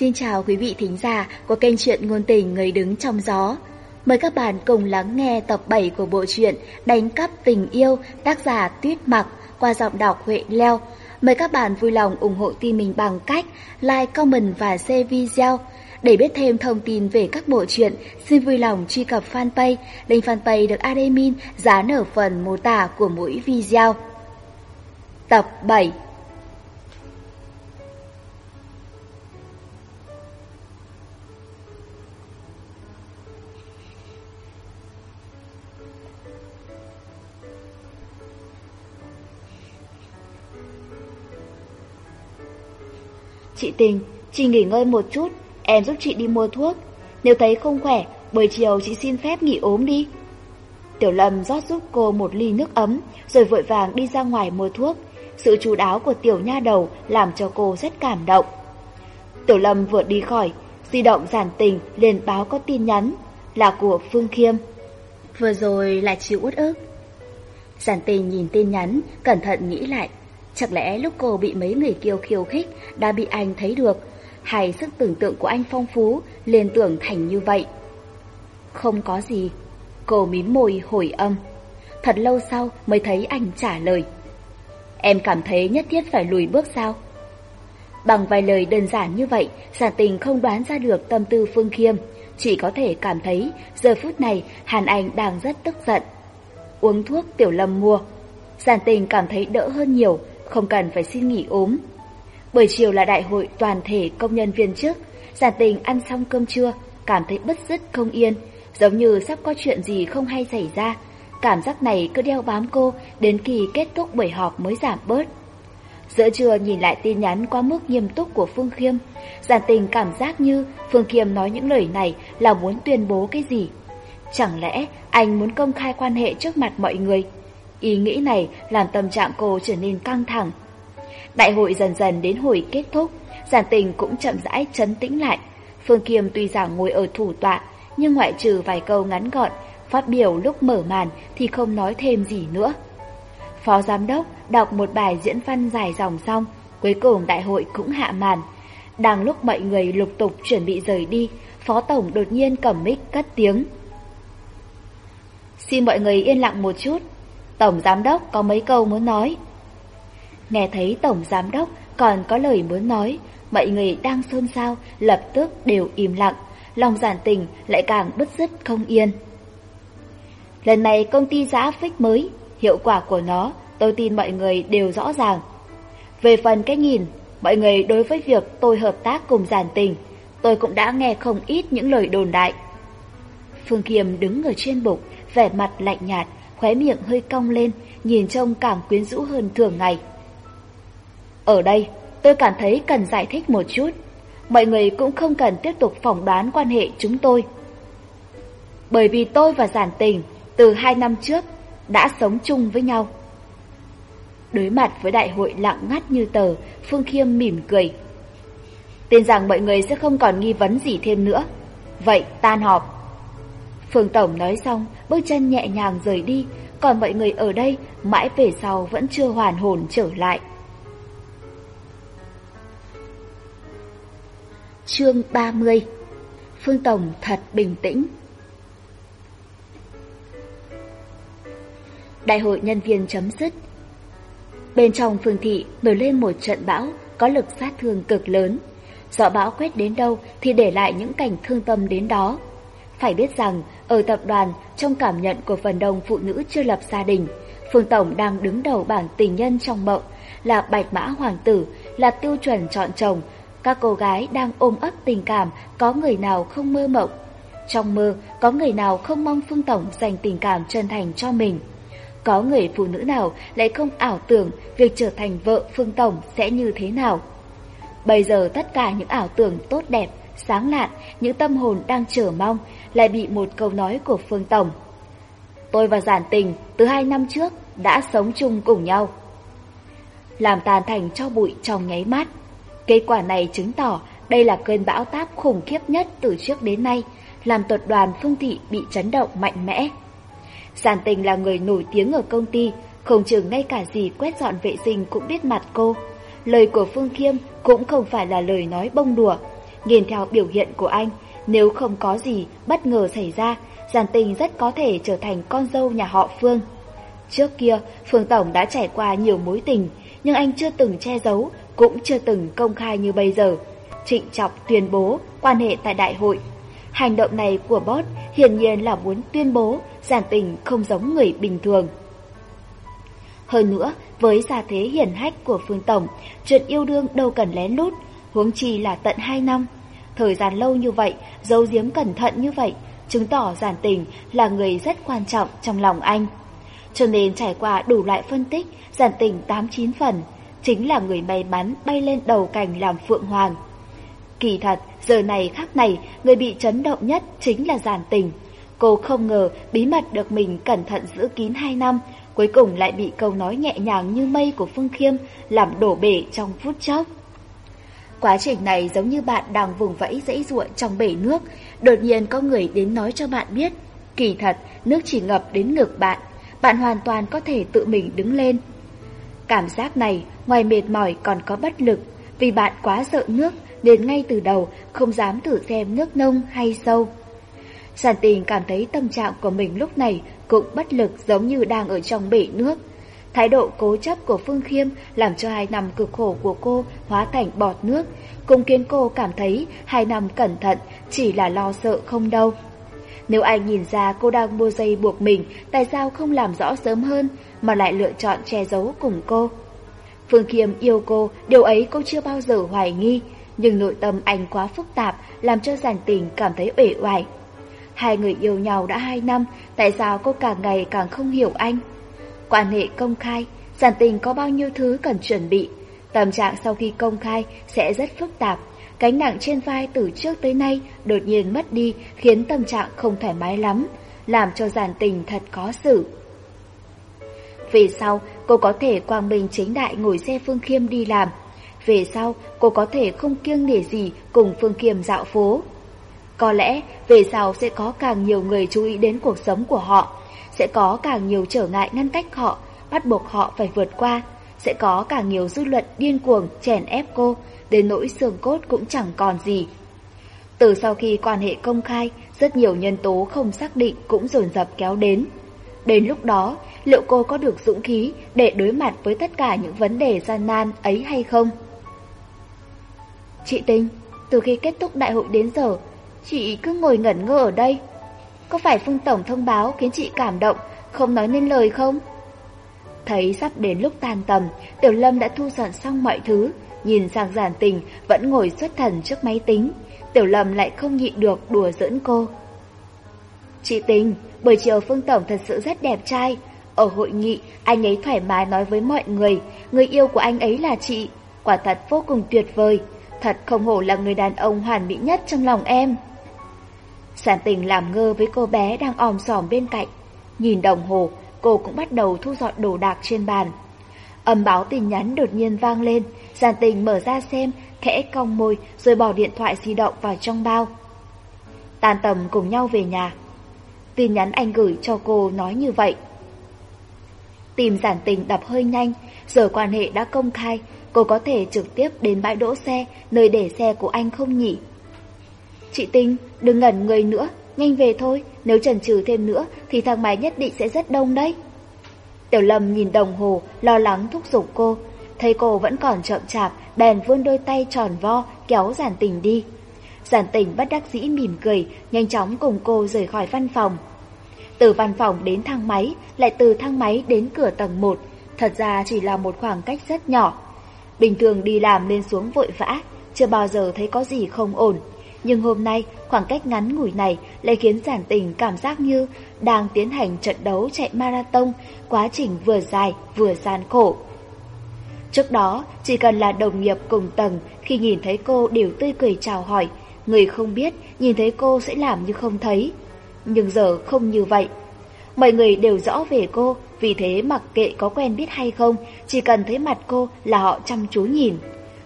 Xin chào quý vị thính giả của kênh truyện ngôn tình Người đứng trong gió. Mời các bạn cùng lắng nghe tập 7 của bộ truyện Đánh cắp tình yêu tác giả Tuyết Mặc qua giọng đọc Huệ Leo. Mời các bạn vui lòng ủng hộ team mình bằng cách like, comment và share video. Để biết thêm thông tin về các bộ truyện, xin vui lòng truy cập fanpage, link fanpage được admin dán ở phần mô tả của mỗi video. Tập 7 Chị tình, chị nghỉ ngơi một chút, em giúp chị đi mua thuốc. Nếu thấy không khỏe, buổi chiều chị xin phép nghỉ ốm đi. Tiểu Lâm rót giúp cô một ly nước ấm, rồi vội vàng đi ra ngoài mua thuốc. Sự chú đáo của tiểu nha đầu làm cho cô rất cảm động. Tiểu Lâm vừa đi khỏi, di động giản tình liền báo có tin nhắn là của Phương Khiêm. Vừa rồi là chịu út ức. Giản tình nhìn tin nhắn, cẩn thận nghĩ lại Chẳng lẽ lúc cô bị mấy người kiêu khiêu khích đã bị anh thấy được, hay sức tưởng tượng của anh phong phú liền tưởng thành như vậy? Không có gì, cô mím môi hồi âm. Thật lâu sau mới thấy anh trả lời. Em cảm thấy nhất thiết phải lùi bước sao? Bằng vài lời đơn giản như vậy, giả tình không đoán ra được tâm tư Phương Khiêm, chỉ có thể cảm thấy giờ phút này Hàn Anh đang rất tức giận. Uống thuốc Tiểu Lâm mua, giản tình cảm thấy đỡ hơn nhiều, không cần phải xin nghỉ ốm. Buổi chiều là đại hội toàn thể công nhân viên chức, giả tình ăn xong cơm trưa, cảm thấy bất dứt không yên, giống như sắp có chuyện gì không hay xảy ra. Cảm giác này cứ đeo bám cô đến kỳ kết thúc buổi họp mới giảm bớt. Giữa trưa nhìn lại tin nhắn quá mức nghiêm túc của Phương Khiêm, giản tình cảm giác như Phương Khiêm nói những lời này là muốn tuyên bố cái gì. Chẳng lẽ anh muốn công khai quan hệ trước mặt mọi người? Ý nghĩ này làm tâm trạng cô trở nên căng thẳng. Đại hội dần dần đến hồi kết thúc, giản tình cũng chậm rãi chấn tĩnh lại. Phương Kiêm tuy rằng ngồi ở thủ tọa, nhưng ngoại trừ vài câu ngắn gọn, phát biểu lúc mở màn thì không nói thêm gì nữa. Phó giám đốc đọc một bài diễn văn dài dòng xong, cuối cùng đại hội cũng hạ màn. Đang lúc mọi người lục tục chuẩn bị rời đi, Phó Tổng đột nhiên cầm mic cất tiếng. Xin mọi người yên lặng một chút, Tổng Giám Đốc có mấy câu muốn nói. Nghe thấy Tổng Giám Đốc còn có lời muốn nói, mọi người đang xôn xao lập tức đều im lặng, lòng giản tình lại càng bứt rứt không yên. Lần này công ty giã phích mới, hiệu quả của nó tôi tin mọi người đều rõ ràng. Về phần cái nhìn, mọi người đối với việc tôi hợp tác cùng giản tình, tôi cũng đã nghe không ít những lời đồn đại. Phương Kiềm đứng ở trên bục, vẻ mặt lạnh nhạt, khóe miệng hơi cong lên, nhìn trông càng quyến rũ hơn thường ngày. Ở đây, tôi cảm thấy cần giải thích một chút. Mọi người cũng không cần tiếp tục phỏng đoán quan hệ chúng tôi. Bởi vì tôi và Giản Tình từ hai năm trước đã sống chung với nhau. Đối mặt với đại hội lặng ngắt như tờ, Phương Khiêm mỉm cười. Tin rằng mọi người sẽ không còn nghi vấn gì thêm nữa. Vậy tan họp. Phương Tổng nói xong, bước chân nhẹ nhàng rời đi, còn mọi người ở đây mãi về sau vẫn chưa hoàn hồn trở lại. Chương 30 Phương Tổng thật bình tĩnh Đại hội nhân viên chấm dứt Bên trong phương thị nổi lên một trận bão có lực sát thương cực lớn. Gió bão quét đến đâu thì để lại những cảnh thương tâm đến đó. Phải biết rằng ở tập đoàn, trong cảm nhận của phần đông phụ nữ chưa lập gia đình, Phương Tổng đang đứng đầu bảng tình nhân trong mộng, là bạch mã hoàng tử, là tiêu chuẩn chọn chồng. Các cô gái đang ôm ấp tình cảm, có người nào không mơ mộng. Trong mơ, có người nào không mong Phương Tổng dành tình cảm chân thành cho mình. Có người phụ nữ nào lại không ảo tưởng việc trở thành vợ Phương Tổng sẽ như thế nào. Bây giờ tất cả những ảo tưởng tốt đẹp, sáng lạn, những tâm hồn đang chờ mong lại bị một câu nói của Phương Tổng. Tôi và Giản Tình từ hai năm trước đã sống chung cùng nhau. Làm tàn thành cho bụi trong nháy mắt. Kết quả này chứng tỏ đây là cơn bão táp khủng khiếp nhất từ trước đến nay, làm tuật đoàn phương thị bị chấn động mạnh mẽ. Giản Tình là người nổi tiếng ở công ty, không chừng ngay cả gì quét dọn vệ sinh cũng biết mặt cô. Lời của Phương Khiêm cũng không phải là lời nói bông đùa, nhìn theo biểu hiện của anh, nếu không có gì bất ngờ xảy ra, Giản Tình rất có thể trở thành con dâu nhà họ Phương. Trước kia, Phương Tổng đã trải qua nhiều mối tình, nhưng anh chưa từng che giấu, cũng chưa từng công khai như bây giờ. Trịnh Trọng tuyên bố quan hệ tại đại hội. Hành động này của Bót hiển nhiên là muốn tuyên bố Giản Tình không giống người bình thường. Hơn nữa, với gia thế hiển hách của Phương Tổng, chuyện yêu đương đâu cần lén lút, huống chi là tận 2 năm. Thời gian lâu như vậy, giấu giếm cẩn thận như vậy, chứng tỏ giản tình là người rất quan trọng trong lòng anh. Cho nên trải qua đủ loại phân tích, giản tình 89 phần, chính là người may mắn bay lên đầu cành làm phượng hoàng. Kỳ thật, giờ này khác này, người bị chấn động nhất chính là giản tình. Cô không ngờ bí mật được mình cẩn thận giữ kín 2 năm, cuối cùng lại bị câu nói nhẹ nhàng như mây của Phương Khiêm làm đổ bể trong phút chốc. Quá trình này giống như bạn đang vùng vẫy dãy ruộng trong bể nước, đột nhiên có người đến nói cho bạn biết. Kỳ thật, nước chỉ ngập đến ngực bạn, bạn hoàn toàn có thể tự mình đứng lên. Cảm giác này, ngoài mệt mỏi còn có bất lực, vì bạn quá sợ nước nên ngay từ đầu không dám thử xem nước nông hay sâu. Sản tình cảm thấy tâm trạng của mình lúc này cũng bất lực giống như đang ở trong bể nước. Thái độ cố chấp của Phương Khiêm làm cho hai năm cực khổ của cô hóa thành bọt nước, cũng khiến cô cảm thấy hai năm cẩn thận chỉ là lo sợ không đâu. Nếu ai nhìn ra cô đang mua dây buộc mình, tại sao không làm rõ sớm hơn mà lại lựa chọn che giấu cùng cô? Phương Khiêm yêu cô, điều ấy cô chưa bao giờ hoài nghi, nhưng nội tâm anh quá phức tạp làm cho giản tình cảm thấy uể oải. Hai người yêu nhau đã hai năm, tại sao cô càng ngày càng không hiểu anh? quan hệ công khai, giản tình có bao nhiêu thứ cần chuẩn bị. Tâm trạng sau khi công khai sẽ rất phức tạp, cánh nặng trên vai từ trước tới nay đột nhiên mất đi khiến tâm trạng không thoải mái lắm, làm cho giản tình thật khó xử. Về sau, cô có thể quang minh chính đại ngồi xe Phương Khiêm đi làm. Về sau, cô có thể không kiêng nể gì cùng Phương Khiêm dạo phố. Có lẽ, về sau sẽ có càng nhiều người chú ý đến cuộc sống của họ sẽ có càng nhiều trở ngại ngăn cách họ, bắt buộc họ phải vượt qua, sẽ có càng nhiều dư luận điên cuồng chèn ép cô, đến nỗi xương cốt cũng chẳng còn gì. Từ sau khi quan hệ công khai, rất nhiều nhân tố không xác định cũng dồn dập kéo đến. Đến lúc đó, liệu cô có được dũng khí để đối mặt với tất cả những vấn đề gian nan ấy hay không? Chị Tinh, từ khi kết thúc đại hội đến giờ, chị cứ ngồi ngẩn ngơ ở đây, có phải Phương Tổng thông báo khiến chị cảm động, không nói nên lời không? Thấy sắp đến lúc tan tầm, Tiểu Lâm đã thu dọn xong mọi thứ, nhìn sang giản tình vẫn ngồi xuất thần trước máy tính. Tiểu Lâm lại không nhịn được đùa giỡn cô. Chị Tình, buổi chiều Phương Tổng thật sự rất đẹp trai. Ở hội nghị, anh ấy thoải mái nói với mọi người, người yêu của anh ấy là chị. Quả thật vô cùng tuyệt vời, thật không hổ là người đàn ông hoàn mỹ nhất trong lòng em. Sản tình làm ngơ với cô bé đang òm sòm bên cạnh. Nhìn đồng hồ, cô cũng bắt đầu thu dọn đồ đạc trên bàn. Âm báo tin nhắn đột nhiên vang lên, Sản tình mở ra xem, khẽ cong môi rồi bỏ điện thoại di động vào trong bao. Tàn tầm cùng nhau về nhà. Tin nhắn anh gửi cho cô nói như vậy. Tìm giản tình đập hơi nhanh, giờ quan hệ đã công khai, cô có thể trực tiếp đến bãi đỗ xe, nơi để xe của anh không nhỉ? Chị Tinh, đừng ngẩn người nữa, nhanh về thôi, nếu chần chừ thêm nữa thì thang máy nhất định sẽ rất đông đấy. Tiểu Lâm nhìn đồng hồ, lo lắng thúc giục cô. Thấy cô vẫn còn chậm chạp, bèn vươn đôi tay tròn vo, kéo giản tình đi. Giản tình bất đắc dĩ mỉm cười, nhanh chóng cùng cô rời khỏi văn phòng. Từ văn phòng đến thang máy, lại từ thang máy đến cửa tầng 1, thật ra chỉ là một khoảng cách rất nhỏ. Bình thường đi làm lên xuống vội vã, chưa bao giờ thấy có gì không ổn. Nhưng hôm nay, khoảng cách ngắn ngủi này lại khiến giản tình cảm giác như đang tiến hành trận đấu chạy marathon, quá trình vừa dài vừa gian khổ. Trước đó, chỉ cần là đồng nghiệp cùng tầng khi nhìn thấy cô đều tươi cười chào hỏi, người không biết nhìn thấy cô sẽ làm như không thấy. Nhưng giờ không như vậy. Mọi người đều rõ về cô, vì thế mặc kệ có quen biết hay không, chỉ cần thấy mặt cô là họ chăm chú nhìn.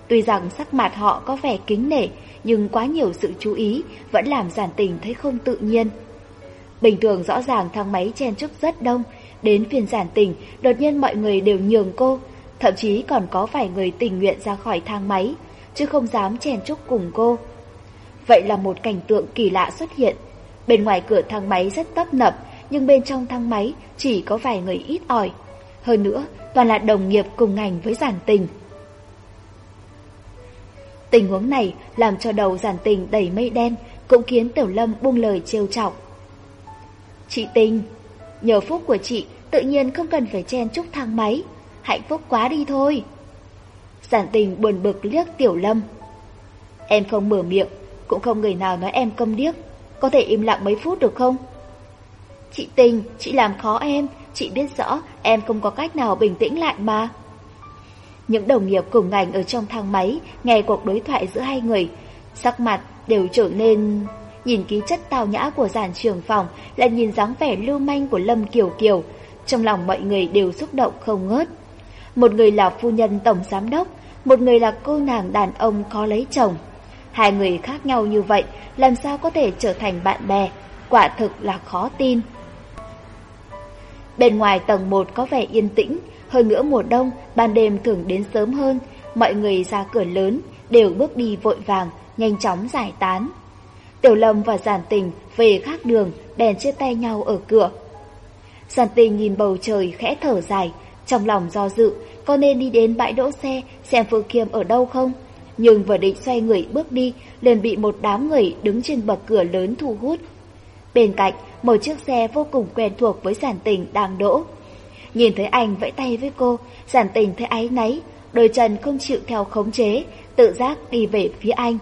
Tuy rằng sắc mặt họ có vẻ kính nể, nhưng quá nhiều sự chú ý vẫn làm giản tình thấy không tự nhiên. Bình thường rõ ràng thang máy chen chúc rất đông, đến phiên giản tình, đột nhiên mọi người đều nhường cô, thậm chí còn có vài người tình nguyện ra khỏi thang máy, chứ không dám chen chúc cùng cô. Vậy là một cảnh tượng kỳ lạ xuất hiện. Bên ngoài cửa thang máy rất tấp nập, nhưng bên trong thang máy chỉ có vài người ít ỏi. Hơn nữa, toàn là đồng nghiệp cùng ngành với giản tình. Tình huống này làm cho đầu giản tình đầy mây đen, cũng khiến Tiểu Lâm buông lời trêu chọc. Chị Tình, nhờ phúc của chị tự nhiên không cần phải chen chúc thang máy, hạnh phúc quá đi thôi. Giản tình buồn bực liếc Tiểu Lâm. Em không mở miệng, cũng không người nào nói em câm điếc, có thể im lặng mấy phút được không? Chị Tình, chị làm khó em, chị biết rõ em không có cách nào bình tĩnh lại mà. Những đồng nghiệp cùng ngành ở trong thang máy nghe cuộc đối thoại giữa hai người, sắc mặt đều trở nên... Nhìn ký chất tao nhã của giàn trường phòng lại nhìn dáng vẻ lưu manh của Lâm Kiều Kiều, trong lòng mọi người đều xúc động không ngớt. Một người là phu nhân tổng giám đốc, một người là cô nàng đàn ông có lấy chồng. Hai người khác nhau như vậy, làm sao có thể trở thành bạn bè, quả thực là khó tin. Bên ngoài tầng 1 có vẻ yên tĩnh, hơn nữa mùa đông, ban đêm thường đến sớm hơn, mọi người ra cửa lớn đều bước đi vội vàng, nhanh chóng giải tán. Tiểu Lâm và Giản Tình về khác đường, đèn chia tay nhau ở cửa. Giản Tình nhìn bầu trời khẽ thở dài, trong lòng do dự, có nên đi đến bãi đỗ xe xem Phương Kiêm ở đâu không? Nhưng vừa định xoay người bước đi, liền bị một đám người đứng trên bậc cửa lớn thu hút. Bên cạnh, một chiếc xe vô cùng quen thuộc với Giản Tình đang đỗ. Nhìn thấy anh vẫy tay với cô, giản tình thấy áy náy, đôi chân không chịu theo khống chế, tự giác đi về phía anh.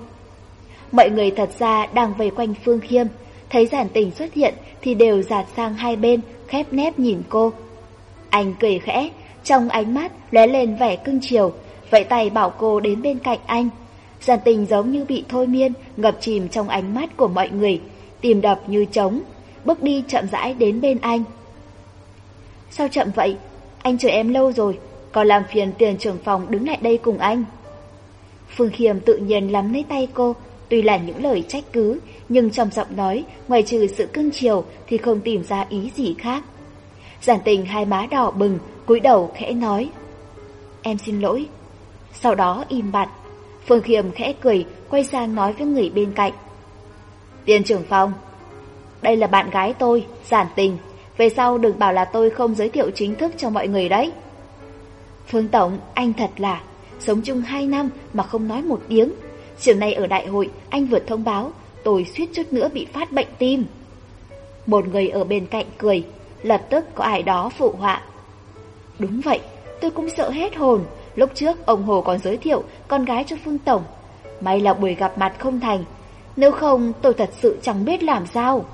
Mọi người thật ra đang vây quanh Phương Khiêm, thấy giản tình xuất hiện thì đều dạt sang hai bên, khép nép nhìn cô. Anh cười khẽ, trong ánh mắt lóe lên vẻ cưng chiều, vẫy tay bảo cô đến bên cạnh anh. Giản tình giống như bị thôi miên, ngập chìm trong ánh mắt của mọi người, tìm đập như trống, bước đi chậm rãi đến bên anh. Sao chậm vậy? Anh chờ em lâu rồi, còn làm phiền tiền trưởng phòng đứng lại đây cùng anh. Phương Khiêm tự nhiên lắm lấy tay cô, tuy là những lời trách cứ, nhưng trong giọng nói, ngoài trừ sự cưng chiều thì không tìm ra ý gì khác. Giản tình hai má đỏ bừng, cúi đầu khẽ nói. Em xin lỗi. Sau đó im bặt, Phương Khiêm khẽ cười, quay sang nói với người bên cạnh. Tiền trưởng phòng, đây là bạn gái tôi, giản tình, về sau đừng bảo là tôi không giới thiệu chính thức cho mọi người đấy. Phương Tổng, anh thật là, sống chung 2 năm mà không nói một tiếng. Chiều nay ở đại hội, anh vượt thông báo, tôi suýt chút nữa bị phát bệnh tim. Một người ở bên cạnh cười, lập tức có ai đó phụ họa. Đúng vậy, tôi cũng sợ hết hồn. Lúc trước ông Hồ còn giới thiệu con gái cho Phương Tổng. May là buổi gặp mặt không thành, nếu không tôi thật sự chẳng biết làm sao.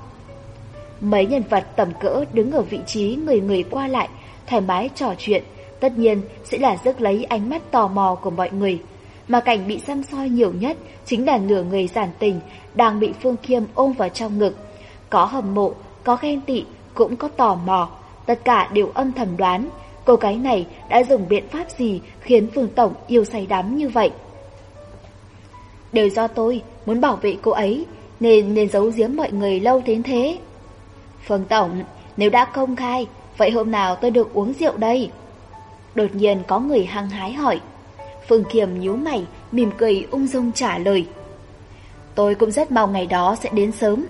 Mấy nhân vật tầm cỡ đứng ở vị trí người người qua lại, thoải mái trò chuyện, tất nhiên sẽ là rước lấy ánh mắt tò mò của mọi người. Mà cảnh bị xăm soi nhiều nhất chính là nửa người giản tình đang bị Phương Khiêm ôm vào trong ngực. Có hầm mộ, có ghen tị, cũng có tò mò, tất cả đều âm thầm đoán cô gái này đã dùng biện pháp gì khiến Phương Tổng yêu say đắm như vậy. Đều do tôi muốn bảo vệ cô ấy, nên nên giấu giếm mọi người lâu đến thế. Phương Tổng, nếu đã công khai, vậy hôm nào tôi được uống rượu đây? Đột nhiên có người hăng hái hỏi. Phương Kiềm nhíu mày, mỉm cười ung dung trả lời. Tôi cũng rất mong ngày đó sẽ đến sớm.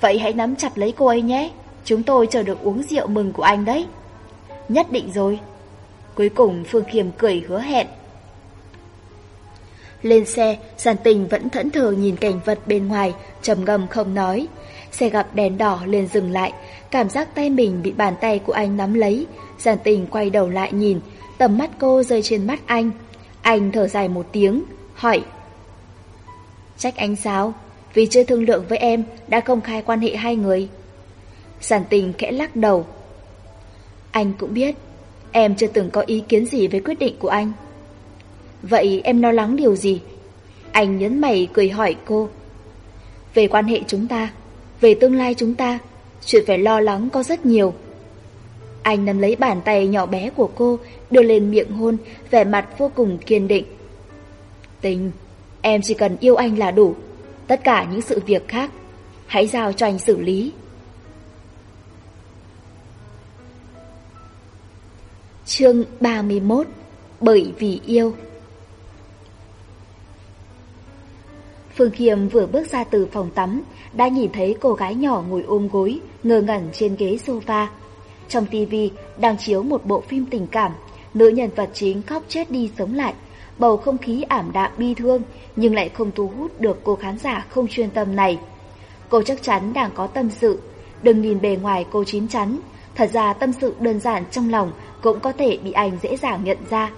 Vậy hãy nắm chặt lấy cô ấy nhé, chúng tôi chờ được uống rượu mừng của anh đấy. Nhất định rồi. Cuối cùng Phương Kiềm cười hứa hẹn. Lên xe, Giàn Tình vẫn thẫn thờ nhìn cảnh vật bên ngoài, trầm ngâm không nói. Xe gặp đèn đỏ liền dừng lại, cảm giác tay mình bị bàn tay của anh nắm lấy. Giản tình quay đầu lại nhìn, tầm mắt cô rơi trên mắt anh. Anh thở dài một tiếng, hỏi. Trách anh sao? Vì chưa thương lượng với em, đã công khai quan hệ hai người. Giản tình kẽ lắc đầu. Anh cũng biết, em chưa từng có ý kiến gì với quyết định của anh. Vậy em lo lắng điều gì? Anh nhấn mày cười hỏi cô. Về quan hệ chúng ta, về tương lai chúng ta, chuyện phải lo lắng có rất nhiều. Anh nắm lấy bàn tay nhỏ bé của cô, đưa lên miệng hôn, vẻ mặt vô cùng kiên định. Tình, em chỉ cần yêu anh là đủ. Tất cả những sự việc khác, hãy giao cho anh xử lý. Chương 31 Bởi vì yêu Phương Kiềm vừa bước ra từ phòng tắm, đã nhìn thấy cô gái nhỏ ngồi ôm gối, ngơ ngẩn trên ghế sofa. Trong TV đang chiếu một bộ phim tình cảm, nữ nhân vật chính khóc chết đi sống lại, bầu không khí ảm đạm bi thương nhưng lại không thu hút được cô khán giả không chuyên tâm này. Cô chắc chắn đang có tâm sự, đừng nhìn bề ngoài cô chín chắn, thật ra tâm sự đơn giản trong lòng cũng có thể bị anh dễ dàng nhận ra.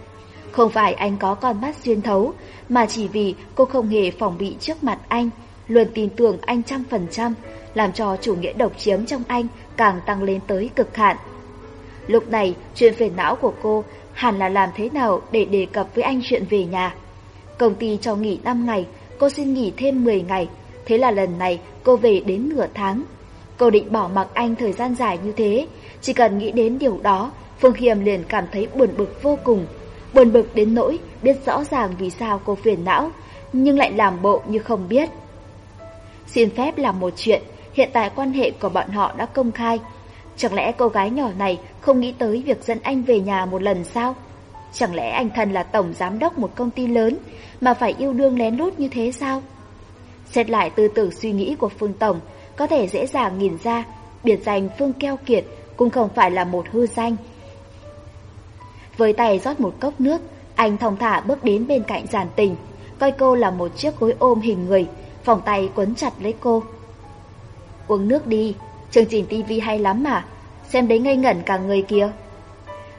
Không phải anh có con mắt xuyên thấu, mà chỉ vì cô không hề phòng bị trước mặt anh, luôn tin tưởng anh trăm phần trăm, làm cho chủ nghĩa độc chiếm trong anh càng tăng lên tới cực hạn. Lúc này, chuyện phiền não của cô hẳn là làm thế nào để đề cập với anh chuyện về nhà. Công ty cho nghỉ 5 ngày, cô xin nghỉ thêm 10 ngày, thế là lần này cô về đến nửa tháng. Cô định bỏ mặc anh thời gian dài như thế, chỉ cần nghĩ đến điều đó, Phương Hiểm liền cảm thấy buồn bực vô cùng buồn bực đến nỗi biết rõ ràng vì sao cô phiền não, nhưng lại làm bộ như không biết. Xin phép làm một chuyện, hiện tại quan hệ của bọn họ đã công khai. Chẳng lẽ cô gái nhỏ này không nghĩ tới việc dẫn anh về nhà một lần sao? Chẳng lẽ anh thần là tổng giám đốc một công ty lớn mà phải yêu đương lén lút như thế sao? Xét lại tư tưởng suy nghĩ của Phương Tổng, có thể dễ dàng nhìn ra biệt danh Phương Keo Kiệt cũng không phải là một hư danh, với tay rót một cốc nước, anh thong thả bước đến bên cạnh giản tình, coi cô là một chiếc gối ôm hình người, vòng tay quấn chặt lấy cô. Uống nước đi, chương trình tivi hay lắm mà, xem đấy ngây ngẩn cả người kia.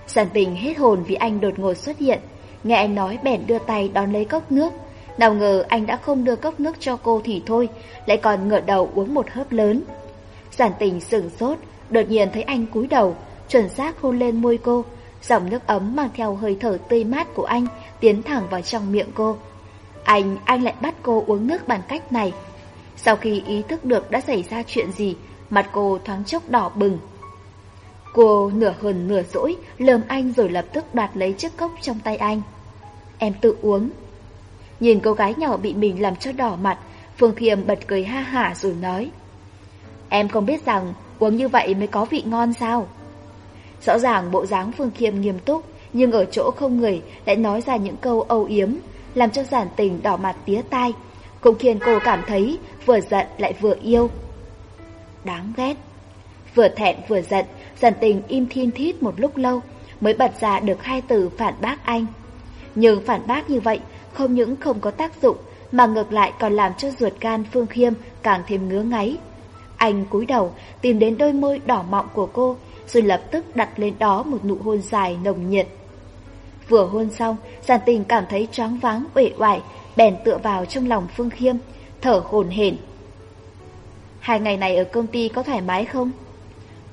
Giản tình hết hồn vì anh đột ngột xuất hiện, nghe anh nói bèn đưa tay đón lấy cốc nước. Nào ngờ anh đã không đưa cốc nước cho cô thì thôi, lại còn ngửa đầu uống một hớp lớn. Giản tình sửng sốt, đột nhiên thấy anh cúi đầu, chuẩn xác hôn lên môi cô, dòng nước ấm mang theo hơi thở tươi mát của anh tiến thẳng vào trong miệng cô. Anh, anh lại bắt cô uống nước bằng cách này. Sau khi ý thức được đã xảy ra chuyện gì, mặt cô thoáng chốc đỏ bừng. Cô nửa hờn nửa dỗi, lườm anh rồi lập tức đoạt lấy chiếc cốc trong tay anh. Em tự uống. Nhìn cô gái nhỏ bị mình làm cho đỏ mặt, Phương Thiềm bật cười ha hả rồi nói. Em không biết rằng uống như vậy mới có vị ngon sao? Rõ ràng bộ dáng Phương Khiêm nghiêm túc, nhưng ở chỗ không người lại nói ra những câu âu yếm, làm cho giản tình đỏ mặt tía tai, cũng khiến cô cảm thấy vừa giận lại vừa yêu. Đáng ghét. Vừa thẹn vừa giận, giản tình im thiên thít một lúc lâu mới bật ra được hai từ phản bác anh. Nhưng phản bác như vậy không những không có tác dụng mà ngược lại còn làm cho ruột gan Phương Khiêm càng thêm ngứa ngáy. Anh cúi đầu tìm đến đôi môi đỏ mọng của cô, rồi lập tức đặt lên đó một nụ hôn dài nồng nhiệt. Vừa hôn xong, giản tình cảm thấy choáng váng, uể oải, bèn tựa vào trong lòng Phương Khiêm, thở hổn hển. Hai ngày này ở công ty có thoải mái không?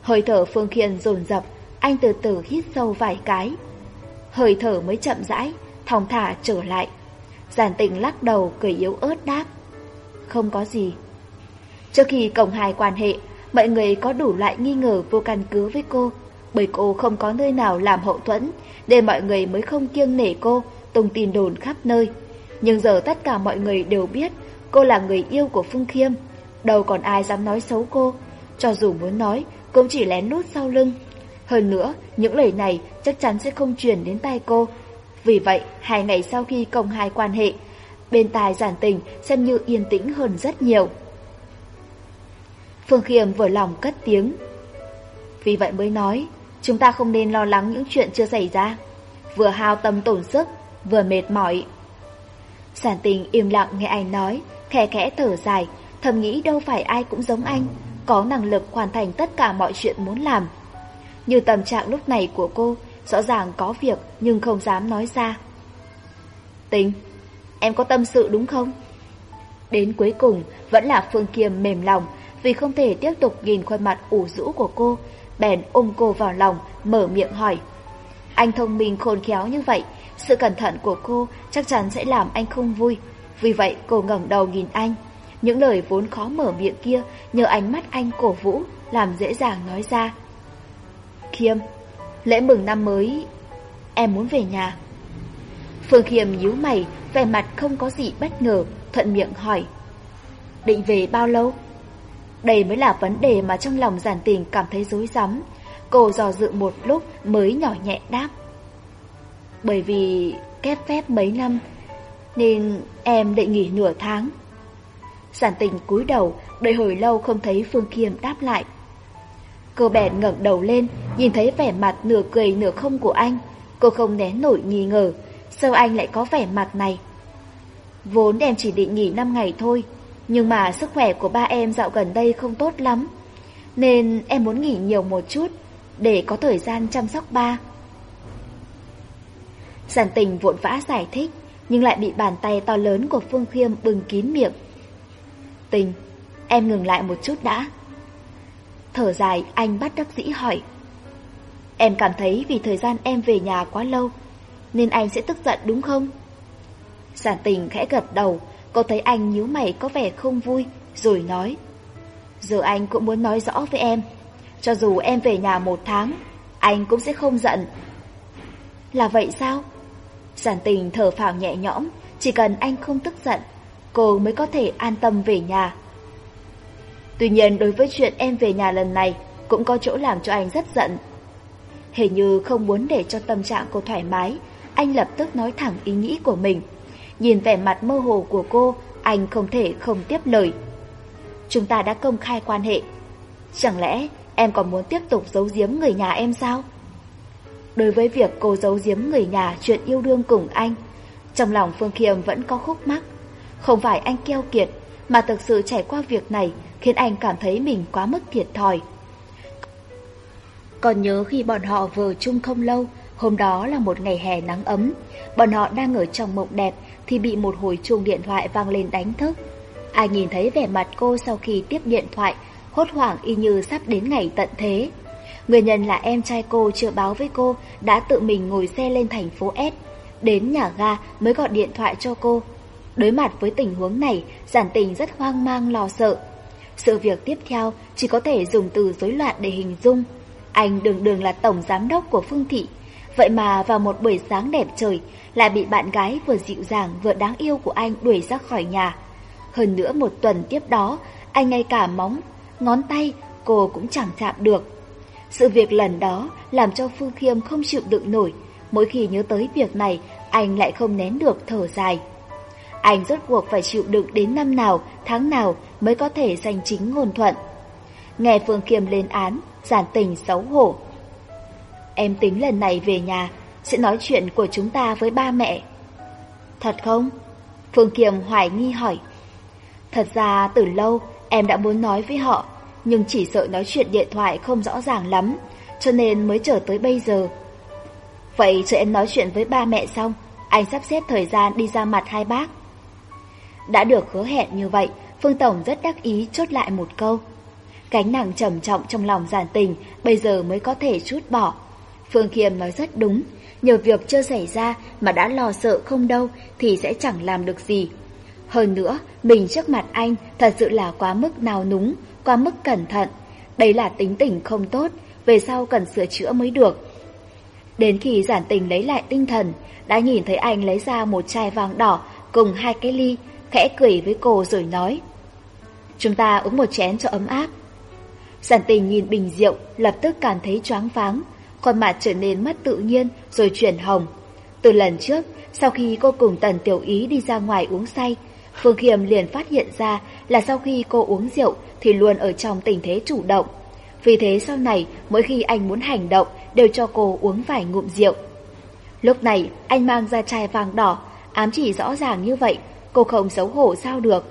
Hơi thở Phương Khiêm dồn dập, anh từ từ hít sâu vài cái. Hơi thở mới chậm rãi, thong thả trở lại. Giản tình lắc đầu cười yếu ớt đáp. Không có gì. Trước khi cổng hài quan hệ, mọi người có đủ loại nghi ngờ vô căn cứ với cô, bởi cô không có nơi nào làm hậu thuẫn, nên mọi người mới không kiêng nể cô, tung tin đồn khắp nơi. Nhưng giờ tất cả mọi người đều biết cô là người yêu của Phương Khiêm, đâu còn ai dám nói xấu cô, cho dù muốn nói cũng chỉ lén nút sau lưng. Hơn nữa, những lời này chắc chắn sẽ không truyền đến tai cô. Vì vậy, hai ngày sau khi công hai quan hệ, bên tài giản tình xem như yên tĩnh hơn rất nhiều. Phương Khiêm vừa lòng cất tiếng. Vì vậy mới nói, chúng ta không nên lo lắng những chuyện chưa xảy ra. Vừa hao tâm tổn sức, vừa mệt mỏi. Sản tình im lặng nghe anh nói, khẽ khẽ thở dài, thầm nghĩ đâu phải ai cũng giống anh, có năng lực hoàn thành tất cả mọi chuyện muốn làm. Như tâm trạng lúc này của cô, rõ ràng có việc nhưng không dám nói ra. Tình, em có tâm sự đúng không? Đến cuối cùng, vẫn là Phương Kiêm mềm lòng, vì không thể tiếp tục nhìn khuôn mặt ủ rũ của cô, bèn ôm cô vào lòng, mở miệng hỏi. Anh thông minh khôn khéo như vậy, sự cẩn thận của cô chắc chắn sẽ làm anh không vui. Vì vậy cô ngẩng đầu nhìn anh. Những lời vốn khó mở miệng kia nhờ ánh mắt anh cổ vũ, làm dễ dàng nói ra. Khiêm, lễ mừng năm mới, em muốn về nhà. Phương Khiêm nhíu mày, vẻ mặt không có gì bất ngờ, thuận miệng hỏi. Định về bao lâu? Đây mới là vấn đề mà trong lòng giản tình cảm thấy rối rắm. Cô dò dự một lúc mới nhỏ nhẹ đáp. Bởi vì kép phép mấy năm, nên em định nghỉ nửa tháng. Giản tình cúi đầu, đợi hồi lâu không thấy Phương Kiêm đáp lại. Cô bèn ngẩng đầu lên, nhìn thấy vẻ mặt nửa cười nửa không của anh. Cô không né nổi nghi ngờ, sao anh lại có vẻ mặt này? Vốn em chỉ định nghỉ 5 ngày thôi, nhưng mà sức khỏe của ba em dạo gần đây không tốt lắm, nên em muốn nghỉ nhiều một chút để có thời gian chăm sóc ba. Giản tình vội vã giải thích, nhưng lại bị bàn tay to lớn của Phương Khiêm bừng kín miệng. Tình, em ngừng lại một chút đã. Thở dài, anh bắt đắc dĩ hỏi. Em cảm thấy vì thời gian em về nhà quá lâu, nên anh sẽ tức giận đúng không? Giản tình khẽ gật đầu, Cô thấy anh nhíu mày có vẻ không vui, rồi nói. Giờ anh cũng muốn nói rõ với em. Cho dù em về nhà một tháng, anh cũng sẽ không giận. Là vậy sao? Giản tình thở phào nhẹ nhõm, chỉ cần anh không tức giận, cô mới có thể an tâm về nhà. Tuy nhiên đối với chuyện em về nhà lần này, cũng có chỗ làm cho anh rất giận. Hình như không muốn để cho tâm trạng cô thoải mái, anh lập tức nói thẳng ý nghĩ của mình. Nhìn vẻ mặt mơ hồ của cô, anh không thể không tiếp lời. Chúng ta đã công khai quan hệ. Chẳng lẽ em còn muốn tiếp tục giấu giếm người nhà em sao? Đối với việc cô giấu giếm người nhà chuyện yêu đương cùng anh, trong lòng Phương Kiêm vẫn có khúc mắc. Không phải anh keo kiệt, mà thực sự trải qua việc này khiến anh cảm thấy mình quá mức thiệt thòi. Còn nhớ khi bọn họ vừa chung không lâu, hôm đó là một ngày hè nắng ấm, bọn họ đang ở trong mộng đẹp thì bị một hồi chuông điện thoại vang lên đánh thức. Ai nhìn thấy vẻ mặt cô sau khi tiếp điện thoại, hốt hoảng y như sắp đến ngày tận thế. Nguyên nhân là em trai cô chưa báo với cô đã tự mình ngồi xe lên thành phố S, đến nhà ga mới gọi điện thoại cho cô. Đối mặt với tình huống này, giản tình rất hoang mang lo sợ. Sự việc tiếp theo chỉ có thể dùng từ rối loạn để hình dung. Anh đường đường là tổng giám đốc của Phương Thị. Vậy mà vào một buổi sáng đẹp trời, lại bị bạn gái vừa dịu dàng vừa đáng yêu của anh đuổi ra khỏi nhà. Hơn nữa một tuần tiếp đó, anh ngay cả móng, ngón tay cô cũng chẳng chạm được. Sự việc lần đó làm cho Phương Khiêm không chịu đựng nổi, mỗi khi nhớ tới việc này anh lại không nén được thở dài. Anh rốt cuộc phải chịu đựng đến năm nào, tháng nào mới có thể giành chính ngôn thuận. Nghe Phương Khiêm lên án, giản tình xấu hổ. Em tính lần này về nhà sẽ nói chuyện của chúng ta với ba mẹ. Thật không? Phương Kiềm hoài nghi hỏi. Thật ra, từ lâu, em đã muốn nói với họ, Nhưng chỉ sợ nói chuyện điện thoại không rõ ràng lắm, Cho nên mới chờ tới bây giờ. Vậy chờ em nói chuyện với ba mẹ xong, Anh sắp xếp thời gian đi ra mặt hai bác. Đã được hứa hẹn như vậy, Phương Tổng rất đắc ý chốt lại một câu. Cánh nặng trầm trọng trong lòng giản tình, Bây giờ mới có thể chút bỏ. Phương Kiềm nói rất đúng nhờ việc chưa xảy ra mà đã lo sợ không đâu thì sẽ chẳng làm được gì. Hơn nữa, mình trước mặt anh thật sự là quá mức nào núng, quá mức cẩn thận. đây là tính tình không tốt, về sau cần sửa chữa mới được. Đến khi giản tình lấy lại tinh thần, đã nhìn thấy anh lấy ra một chai vàng đỏ cùng hai cái ly, khẽ cười với cô rồi nói. Chúng ta uống một chén cho ấm áp. Giản tình nhìn bình rượu, lập tức cảm thấy choáng váng, Khuôn mặt trở nên mất tự nhiên rồi chuyển hồng. Từ lần trước, sau khi cô cùng Tần Tiểu Ý đi ra ngoài uống say, Phương Khiêm liền phát hiện ra là sau khi cô uống rượu thì luôn ở trong tình thế chủ động. Vì thế sau này, mỗi khi anh muốn hành động đều cho cô uống vài ngụm rượu. Lúc này, anh mang ra chai vàng đỏ, ám chỉ rõ ràng như vậy, cô không xấu hổ sao được.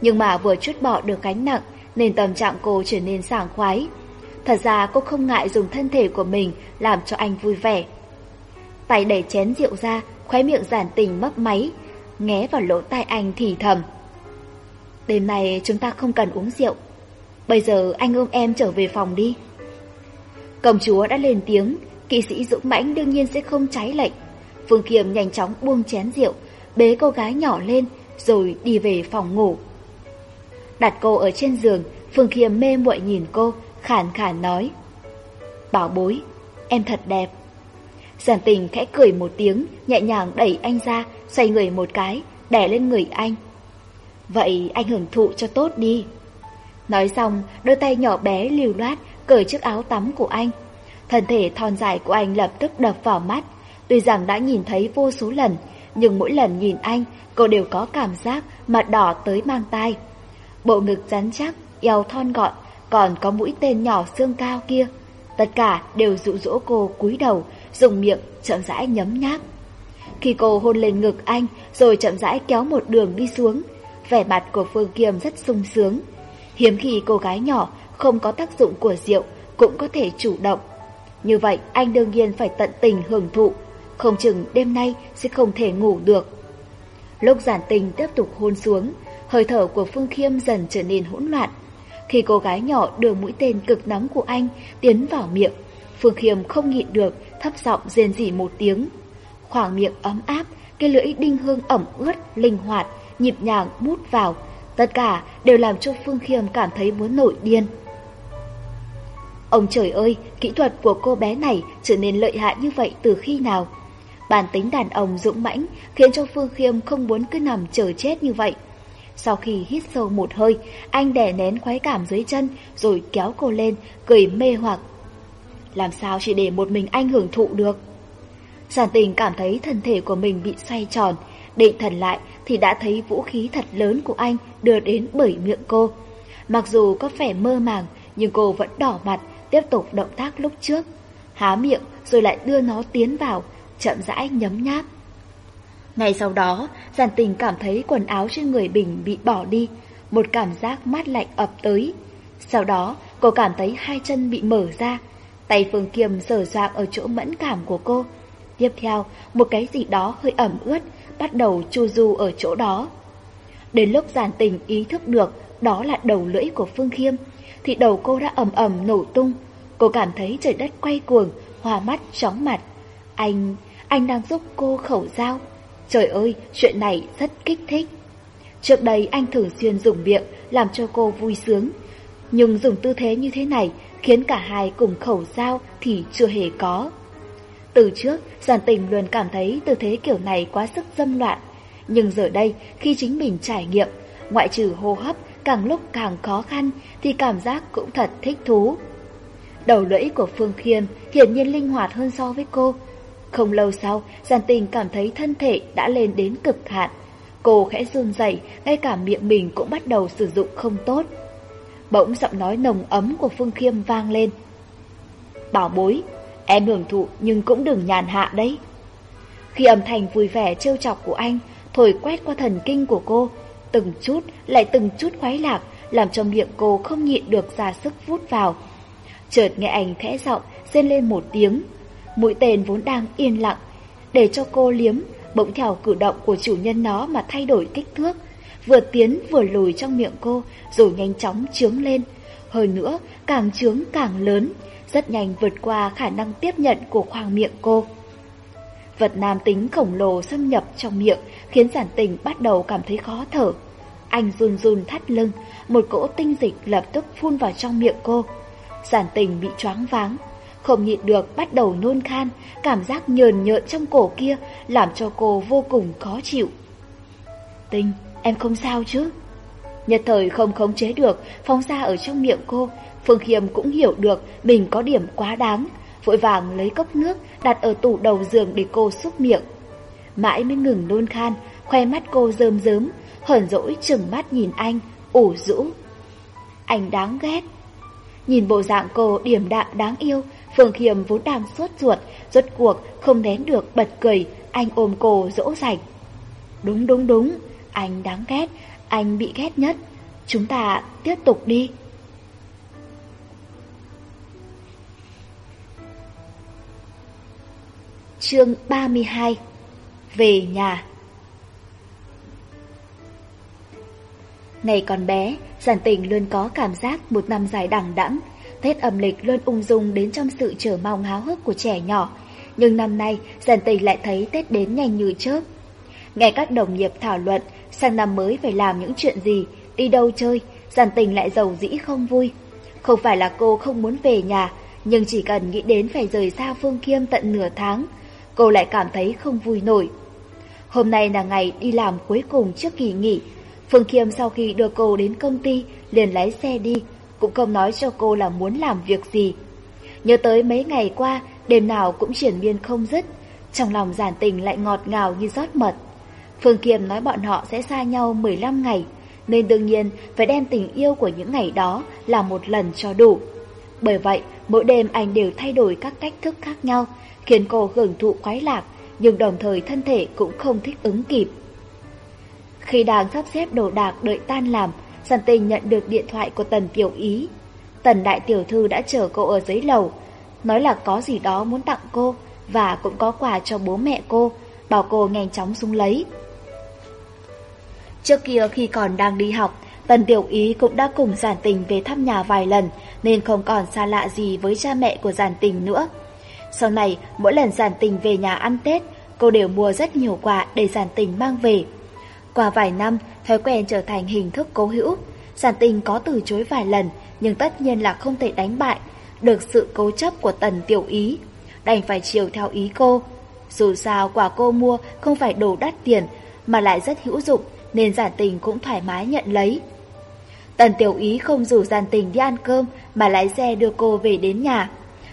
Nhưng mà vừa chút bỏ được gánh nặng, nên tâm trạng cô trở nên sảng khoái. Thật ra cô không ngại dùng thân thể của mình làm cho anh vui vẻ. Tay đẩy chén rượu ra, khóe miệng giản tình mấp máy, nghé vào lỗ tai anh thì thầm. Đêm nay chúng ta không cần uống rượu. Bây giờ anh ôm em trở về phòng đi. Công chúa đã lên tiếng, kỵ sĩ dũng mãnh đương nhiên sẽ không trái lệnh. Phương Kiềm nhanh chóng buông chén rượu, bế cô gái nhỏ lên rồi đi về phòng ngủ. Đặt cô ở trên giường, Phương kiềm mê muội nhìn cô, khản khản nói. Bảo bối, em thật đẹp. Giản tình khẽ cười một tiếng, nhẹ nhàng đẩy anh ra, xoay người một cái, đè lên người anh. Vậy anh hưởng thụ cho tốt đi. Nói xong, đôi tay nhỏ bé liều loát, cởi chiếc áo tắm của anh. Thân thể thon dài của anh lập tức đập vào mắt. Tuy rằng đã nhìn thấy vô số lần, nhưng mỗi lần nhìn anh, cô đều có cảm giác mặt đỏ tới mang tai. Bộ ngực rắn chắc, eo thon gọn, còn có mũi tên nhỏ xương cao kia, tất cả đều dụ dỗ cô cúi đầu, dùng miệng chậm rãi nhấm nháp. Khi cô hôn lên ngực anh rồi chậm rãi kéo một đường đi xuống, vẻ mặt của Phương Kiêm rất sung sướng. Hiếm khi cô gái nhỏ không có tác dụng của rượu cũng có thể chủ động. Như vậy anh đương nhiên phải tận tình hưởng thụ, không chừng đêm nay sẽ không thể ngủ được. Lúc giản tình tiếp tục hôn xuống, hơi thở của Phương Khiêm dần trở nên hỗn loạn, khi cô gái nhỏ đưa mũi tên cực nóng của anh tiến vào miệng, Phương Khiêm không nhịn được, thấp giọng rên rỉ một tiếng. Khoảng miệng ấm áp, cái lưỡi đinh hương ẩm ướt, linh hoạt, nhịp nhàng mút vào. Tất cả đều làm cho Phương Khiêm cảm thấy muốn nổi điên. Ông trời ơi, kỹ thuật của cô bé này trở nên lợi hại như vậy từ khi nào? Bản tính đàn ông dũng mãnh khiến cho Phương Khiêm không muốn cứ nằm chờ chết như vậy. Sau khi hít sâu một hơi, anh đè nén khoái cảm dưới chân rồi kéo cô lên, cười mê hoặc. Làm sao chỉ để một mình anh hưởng thụ được? Giản tình cảm thấy thân thể của mình bị xoay tròn, định thần lại thì đã thấy vũ khí thật lớn của anh đưa đến bởi miệng cô. Mặc dù có vẻ mơ màng nhưng cô vẫn đỏ mặt, tiếp tục động tác lúc trước. Há miệng rồi lại đưa nó tiến vào, chậm rãi nhấm nháp. Ngay sau đó, giản tình cảm thấy quần áo trên người Bình bị bỏ đi, một cảm giác mát lạnh ập tới. Sau đó, cô cảm thấy hai chân bị mở ra, tay Phương Kiềm sờ soạng ở chỗ mẫn cảm của cô. Tiếp theo, một cái gì đó hơi ẩm ướt bắt đầu chu du ở chỗ đó. Đến lúc giản tình ý thức được đó là đầu lưỡi của Phương Khiêm, thì đầu cô đã ầm ầm nổ tung. Cô cảm thấy trời đất quay cuồng, hòa mắt chóng mặt. Anh, anh đang giúp cô khẩu giao. Trời ơi, chuyện này rất kích thích. Trước đây anh thường xuyên dùng miệng làm cho cô vui sướng, nhưng dùng tư thế như thế này khiến cả hai cùng khẩu giao thì chưa hề có. Từ trước, Giản Tình luôn cảm thấy tư thế kiểu này quá sức dâm loạn, nhưng giờ đây khi chính mình trải nghiệm, ngoại trừ hô hấp càng lúc càng khó khăn thì cảm giác cũng thật thích thú. Đầu lưỡi của Phương Khiêm hiển nhiên linh hoạt hơn so với cô, không lâu sau, Giàn Tình cảm thấy thân thể đã lên đến cực hạn. Cô khẽ run rẩy, ngay cả miệng mình cũng bắt đầu sử dụng không tốt. Bỗng giọng nói nồng ấm của Phương Khiêm vang lên. Bảo bối, em hưởng thụ nhưng cũng đừng nhàn hạ đấy. Khi âm thanh vui vẻ trêu chọc của anh thổi quét qua thần kinh của cô, từng chút lại từng chút khoái lạc, làm cho miệng cô không nhịn được ra sức vút vào. Chợt nghe anh khẽ giọng rên lên một tiếng, Mũi tên vốn đang yên lặng, để cho cô liếm, bỗng theo cử động của chủ nhân nó mà thay đổi kích thước, vừa tiến vừa lùi trong miệng cô rồi nhanh chóng trướng lên. Hơn nữa, càng trướng càng lớn, rất nhanh vượt qua khả năng tiếp nhận của khoang miệng cô. Vật nam tính khổng lồ xâm nhập trong miệng khiến giản tình bắt đầu cảm thấy khó thở. Anh run run thắt lưng, một cỗ tinh dịch lập tức phun vào trong miệng cô. Giản tình bị choáng váng, không nhịn được bắt đầu nôn khan, cảm giác nhờn nhợn trong cổ kia làm cho cô vô cùng khó chịu. Tinh, em không sao chứ? Nhật thời không khống chế được, phóng ra ở trong miệng cô, Phương Khiêm cũng hiểu được mình có điểm quá đáng, vội vàng lấy cốc nước đặt ở tủ đầu giường để cô xúc miệng. Mãi mới ngừng nôn khan, khoe mắt cô rơm rớm, hờn dỗi chừng mắt nhìn anh, ủ rũ. Anh đáng ghét. Nhìn bộ dạng cô điểm đạm đáng yêu, Phương Khiêm vốn đang sốt ruột, rốt cuộc không nén được bật cười, anh ôm cô dỗ dành. Đúng đúng đúng, anh đáng ghét, anh bị ghét nhất. Chúng ta tiếp tục đi. Chương 32 Về nhà Ngày còn bé, giản tình luôn có cảm giác một năm dài đẳng đẵng Tết âm lịch luôn ung dung đến trong sự chờ mong háo hức của trẻ nhỏ, nhưng năm nay Giản Tình lại thấy Tết đến nhanh như chớp. Nghe các đồng nghiệp thảo luận sang năm mới phải làm những chuyện gì, đi đâu chơi, Giản Tình lại giàu dĩ không vui. Không phải là cô không muốn về nhà, nhưng chỉ cần nghĩ đến phải rời xa Phương Kiêm tận nửa tháng, cô lại cảm thấy không vui nổi. Hôm nay là ngày đi làm cuối cùng trước kỳ nghỉ, Phương Kiêm sau khi đưa cô đến công ty liền lái xe đi, cũng không nói cho cô là muốn làm việc gì. Nhớ tới mấy ngày qua, đêm nào cũng triển miên không dứt, trong lòng giản tình lại ngọt ngào như rót mật. Phương Kiềm nói bọn họ sẽ xa nhau 15 ngày, nên đương nhiên phải đem tình yêu của những ngày đó là một lần cho đủ. Bởi vậy, mỗi đêm anh đều thay đổi các cách thức khác nhau, khiến cô hưởng thụ khoái lạc, nhưng đồng thời thân thể cũng không thích ứng kịp. Khi đang sắp xếp đồ đạc đợi tan làm, Sần tình nhận được điện thoại của Tần Tiểu Ý. Tần Đại Tiểu Thư đã chờ cô ở dưới lầu, nói là có gì đó muốn tặng cô và cũng có quà cho bố mẹ cô, bảo cô nhanh chóng xuống lấy. Trước kia khi còn đang đi học, Tần Tiểu Ý cũng đã cùng Giản Tình về thăm nhà vài lần nên không còn xa lạ gì với cha mẹ của Giản Tình nữa. Sau này, mỗi lần Giản Tình về nhà ăn Tết, cô đều mua rất nhiều quà để Giản Tình mang về. Qua vài năm, thói quen trở thành hình thức cố hữu. Giản tình có từ chối vài lần, nhưng tất nhiên là không thể đánh bại được sự cố chấp của tần tiểu ý. Đành phải chiều theo ý cô. Dù sao quả cô mua không phải đồ đắt tiền, mà lại rất hữu dụng, nên giản tình cũng thoải mái nhận lấy. Tần tiểu ý không rủ giản tình đi ăn cơm, mà lái xe đưa cô về đến nhà.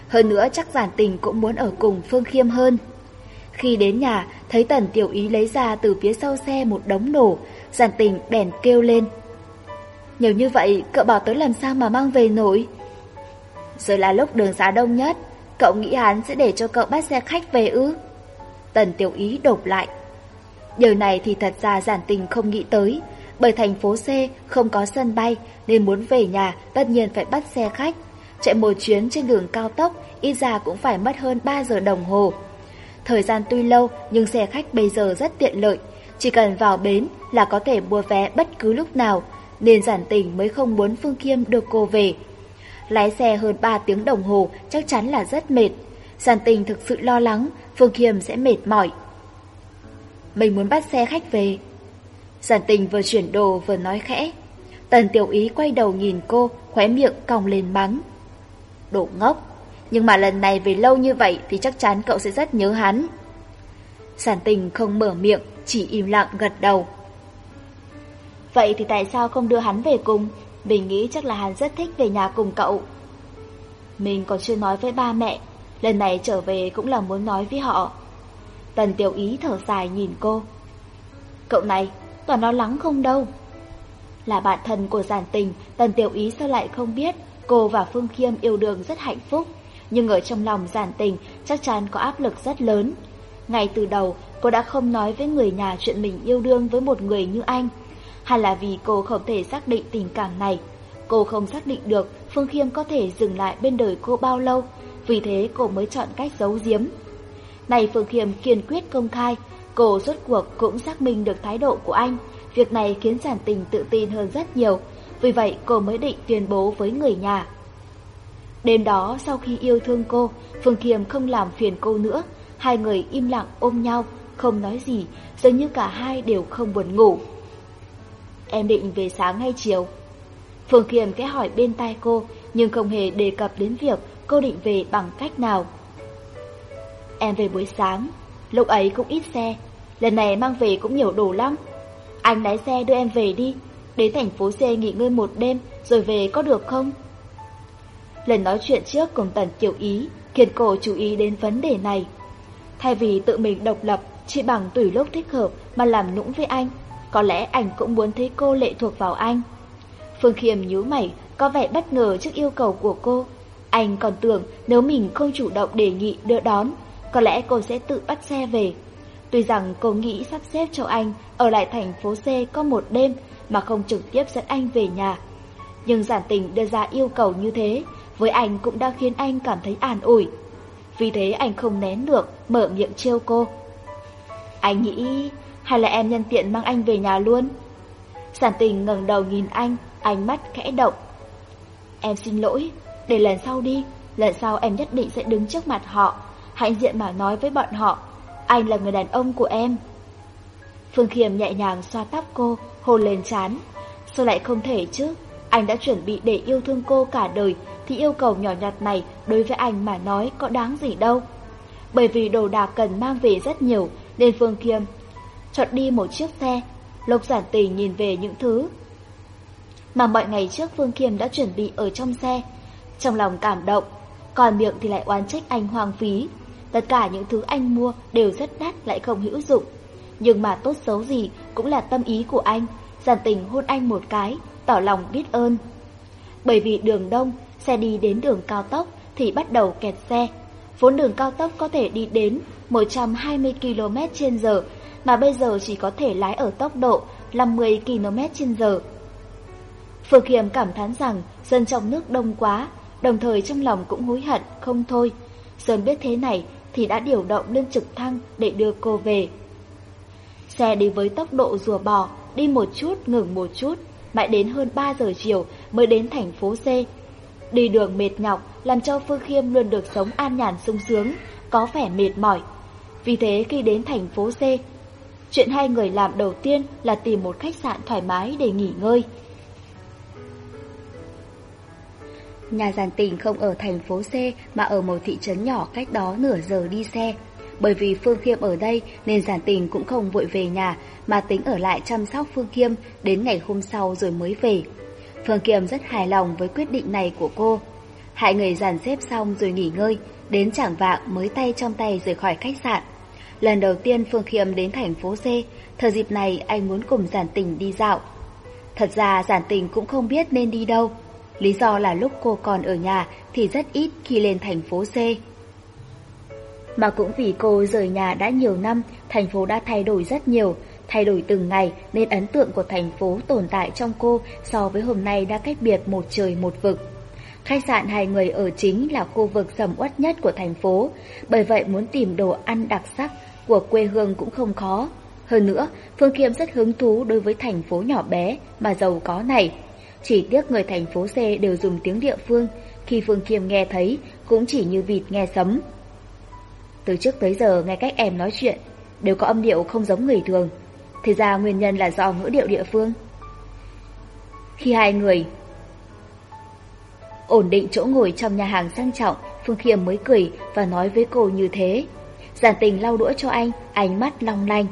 Hơn nữa chắc giản tình cũng muốn ở cùng Phương Khiêm hơn. Khi đến nhà, thấy tần tiểu ý lấy ra từ phía sau xe một đống nổ, giản tình bèn kêu lên. Nhiều như vậy, cậu bảo tới làm sao mà mang về nổi? Rồi là lúc đường xá đông nhất, cậu nghĩ hắn sẽ để cho cậu bắt xe khách về ư? Tần tiểu ý đột lại. Điều này thì thật ra giản tình không nghĩ tới, bởi thành phố C không có sân bay nên muốn về nhà tất nhiên phải bắt xe khách. Chạy một chuyến trên đường cao tốc, ít ra cũng phải mất hơn 3 giờ đồng hồ. Thời gian tuy lâu nhưng xe khách bây giờ rất tiện lợi, chỉ cần vào bến là có thể mua vé bất cứ lúc nào, nên giản tình mới không muốn Phương Khiêm đưa cô về. Lái xe hơn 3 tiếng đồng hồ chắc chắn là rất mệt. Giản tình thực sự lo lắng Phương Khiêm sẽ mệt mỏi. Mình muốn bắt xe khách về. Giản tình vừa chuyển đồ vừa nói khẽ. Tần tiểu ý quay đầu nhìn cô, khóe miệng còng lên mắng. Đồ ngốc! Nhưng mà lần này về lâu như vậy thì chắc chắn cậu sẽ rất nhớ hắn. Sản tình không mở miệng, chỉ im lặng gật đầu. Vậy thì tại sao không đưa hắn về cùng? Mình nghĩ chắc là hắn rất thích về nhà cùng cậu. Mình còn chưa nói với ba mẹ, lần này trở về cũng là muốn nói với họ. Tần tiểu ý thở dài nhìn cô. Cậu này, toàn lo lắng không đâu. Là bạn thân của giản tình, tần tiểu ý sao lại không biết cô và Phương Khiêm yêu đương rất hạnh phúc nhưng ở trong lòng giản tình chắc chắn có áp lực rất lớn. Ngay từ đầu, cô đã không nói với người nhà chuyện mình yêu đương với một người như anh, hay là vì cô không thể xác định tình cảm này. Cô không xác định được Phương Khiêm có thể dừng lại bên đời cô bao lâu, vì thế cô mới chọn cách giấu giếm. Này Phương Khiêm kiên quyết công khai, cô rốt cuộc cũng xác minh được thái độ của anh. Việc này khiến giản tình tự tin hơn rất nhiều, vì vậy cô mới định tuyên bố với người nhà. Đêm đó sau khi yêu thương cô, Phương Kiềm không làm phiền cô nữa, hai người im lặng ôm nhau, không nói gì, dường như cả hai đều không buồn ngủ. Em định về sáng hay chiều? Phương Kiềm kẽ hỏi bên tai cô, nhưng không hề đề cập đến việc cô định về bằng cách nào. Em về buổi sáng, lúc ấy cũng ít xe, lần này mang về cũng nhiều đồ lắm. Anh lái xe đưa em về đi, đến thành phố xe nghỉ ngơi một đêm rồi về có được không? Lần nói chuyện trước cùng Tần Kiều Ý khiến cô chú ý đến vấn đề này. Thay vì tự mình độc lập, chỉ bằng tùy lúc thích hợp mà làm nũng với anh, có lẽ anh cũng muốn thấy cô lệ thuộc vào anh. Phương Khiêm nhíu mày, có vẻ bất ngờ trước yêu cầu của cô. Anh còn tưởng nếu mình không chủ động đề nghị đưa đón, có lẽ cô sẽ tự bắt xe về. Tuy rằng cô nghĩ sắp xếp cho anh ở lại thành phố C có một đêm mà không trực tiếp dẫn anh về nhà. Nhưng giản tình đưa ra yêu cầu như thế với anh cũng đã khiến anh cảm thấy an ủi. Vì thế anh không nén được, mở miệng trêu cô. Anh nghĩ, hay là em nhân tiện mang anh về nhà luôn? Sản tình ngẩng đầu nhìn anh, ánh mắt khẽ động. Em xin lỗi, để lần sau đi, lần sau em nhất định sẽ đứng trước mặt họ, hãnh diện mà nói với bọn họ, anh là người đàn ông của em. Phương Khiêm nhẹ nhàng xoa tóc cô, hôn lên chán. Sao lại không thể chứ? Anh đã chuẩn bị để yêu thương cô cả đời thì yêu cầu nhỏ nhặt này đối với anh mà nói có đáng gì đâu. Bởi vì đồ đạc cần mang về rất nhiều nên Phương Kiêm chọn đi một chiếc xe. Lộc giản tỷ nhìn về những thứ mà mọi ngày trước Phương Kiêm đã chuẩn bị ở trong xe. Trong lòng cảm động, còn miệng thì lại oán trách anh hoang phí. Tất cả những thứ anh mua đều rất đắt lại không hữu dụng. Nhưng mà tốt xấu gì cũng là tâm ý của anh. Giản tình hôn anh một cái tỏ lòng biết ơn. Bởi vì đường đông, xe đi đến đường cao tốc thì bắt đầu kẹt xe. Vốn đường cao tốc có thể đi đến 120 km/h, mà bây giờ chỉ có thể lái ở tốc độ 50 km/h. giờ. Phương Khiêm cảm thán rằng dân trong nước đông quá, đồng thời trong lòng cũng hối hận không thôi. Sơn biết thế này thì đã điều động lên trực thăng để đưa cô về. Xe đi với tốc độ rùa bò, đi một chút ngừng một chút, mãi đến hơn 3 giờ chiều mới đến thành phố C. Đi đường mệt nhọc làm cho Phương Khiêm luôn được sống an nhàn sung sướng, có vẻ mệt mỏi. Vì thế khi đến thành phố C, chuyện hai người làm đầu tiên là tìm một khách sạn thoải mái để nghỉ ngơi. Nhà giàn tình không ở thành phố C mà ở một thị trấn nhỏ cách đó nửa giờ đi xe bởi vì Phương Khiêm ở đây nên Giản Tình cũng không vội về nhà mà tính ở lại chăm sóc Phương Khiêm đến ngày hôm sau rồi mới về. Phương Khiêm rất hài lòng với quyết định này của cô. Hai người dàn xếp xong rồi nghỉ ngơi, đến chẳng vạng mới tay trong tay rời khỏi khách sạn. Lần đầu tiên Phương Khiêm đến thành phố C, thời dịp này anh muốn cùng Giản Tình đi dạo. Thật ra Giản Tình cũng không biết nên đi đâu. Lý do là lúc cô còn ở nhà thì rất ít khi lên thành phố C. Mà cũng vì cô rời nhà đã nhiều năm, thành phố đã thay đổi rất nhiều, thay đổi từng ngày nên ấn tượng của thành phố tồn tại trong cô so với hôm nay đã cách biệt một trời một vực. Khách sạn hai người ở chính là khu vực sầm uất nhất của thành phố, bởi vậy muốn tìm đồ ăn đặc sắc của quê hương cũng không khó. Hơn nữa, Phương Kiêm rất hứng thú đối với thành phố nhỏ bé mà giàu có này. Chỉ tiếc người thành phố C đều dùng tiếng địa phương, khi Phương Kiêm nghe thấy cũng chỉ như vịt nghe sấm. Từ trước tới giờ nghe cách em nói chuyện Đều có âm điệu không giống người thường. Thì ra nguyên nhân là do ngữ điệu địa phương. Khi hai người Ổn định chỗ ngồi trong nhà hàng sang trọng Phương Khiêm mới cười và nói với cô như thế. Giản tình lau đũa cho anh Ánh mắt long lanh.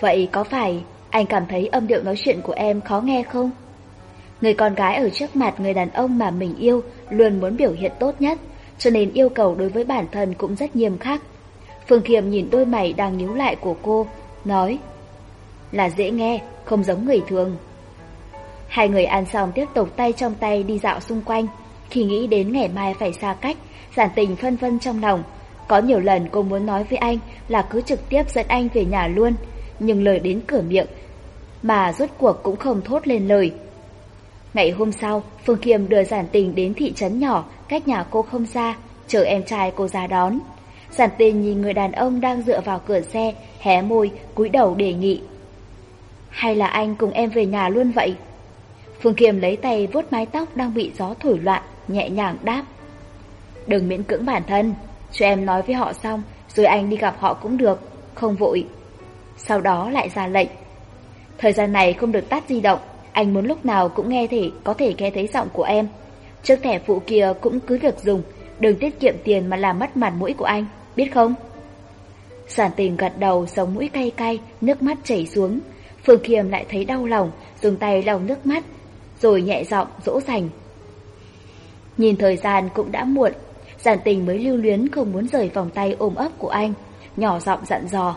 Vậy có phải anh cảm thấy âm điệu nói chuyện của em khó nghe không? Người con gái ở trước mặt người đàn ông mà mình yêu luôn muốn biểu hiện tốt nhất, cho nên yêu cầu đối với bản thân cũng rất nghiêm khắc. Phương Thiệm nhìn đôi mày đang nhíu lại của cô, nói Là dễ nghe, không giống người thường. Hai người ăn xong tiếp tục tay trong tay đi dạo xung quanh. Khi nghĩ đến ngày mai phải xa cách, giản tình phân vân trong lòng. Có nhiều lần cô muốn nói với anh là cứ trực tiếp dẫn anh về nhà luôn, nhưng lời đến cửa miệng, mà rốt cuộc cũng không thốt lên lời. Ngày hôm sau, Phương Kiêm đưa giản tình đến thị trấn nhỏ cách nhà cô không xa, chờ em trai cô ra đón. Giản tình nhìn người đàn ông đang dựa vào cửa xe, hé môi, cúi đầu đề nghị. Hay là anh cùng em về nhà luôn vậy? Phương Kiềm lấy tay vuốt mái tóc đang bị gió thổi loạn, nhẹ nhàng đáp. Đừng miễn cưỡng bản thân, cho em nói với họ xong, rồi anh đi gặp họ cũng được, không vội. Sau đó lại ra lệnh. Thời gian này không được tắt di động, anh muốn lúc nào cũng nghe thể có thể nghe thấy giọng của em. Chiếc thẻ phụ kia cũng cứ việc dùng, đừng tiết kiệm tiền mà làm mất mặt mũi của anh, biết không? Sản tình gật đầu sống mũi cay cay, nước mắt chảy xuống. Phương Kiềm lại thấy đau lòng, dùng tay lau nước mắt, rồi nhẹ giọng dỗ dành. Nhìn thời gian cũng đã muộn, giản tình mới lưu luyến không muốn rời vòng tay ôm ấp của anh, nhỏ giọng dặn dò.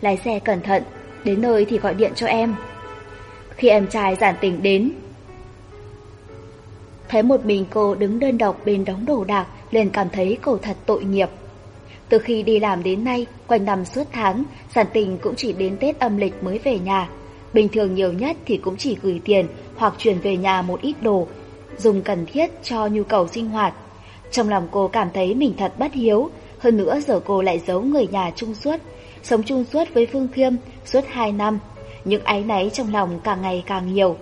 Lái xe cẩn thận, đến nơi thì gọi điện cho em. Khi em trai giản tình đến, Thấy một mình cô đứng đơn độc bên đống đồ đạc, liền cảm thấy cô thật tội nghiệp. Từ khi đi làm đến nay, quanh năm suốt tháng, sản tình cũng chỉ đến Tết âm lịch mới về nhà. Bình thường nhiều nhất thì cũng chỉ gửi tiền hoặc chuyển về nhà một ít đồ, dùng cần thiết cho nhu cầu sinh hoạt. Trong lòng cô cảm thấy mình thật bất hiếu, hơn nữa giờ cô lại giấu người nhà chung suốt, sống chung suốt với Phương Khiêm suốt 2 năm. Những áy náy trong lòng càng ngày càng nhiều.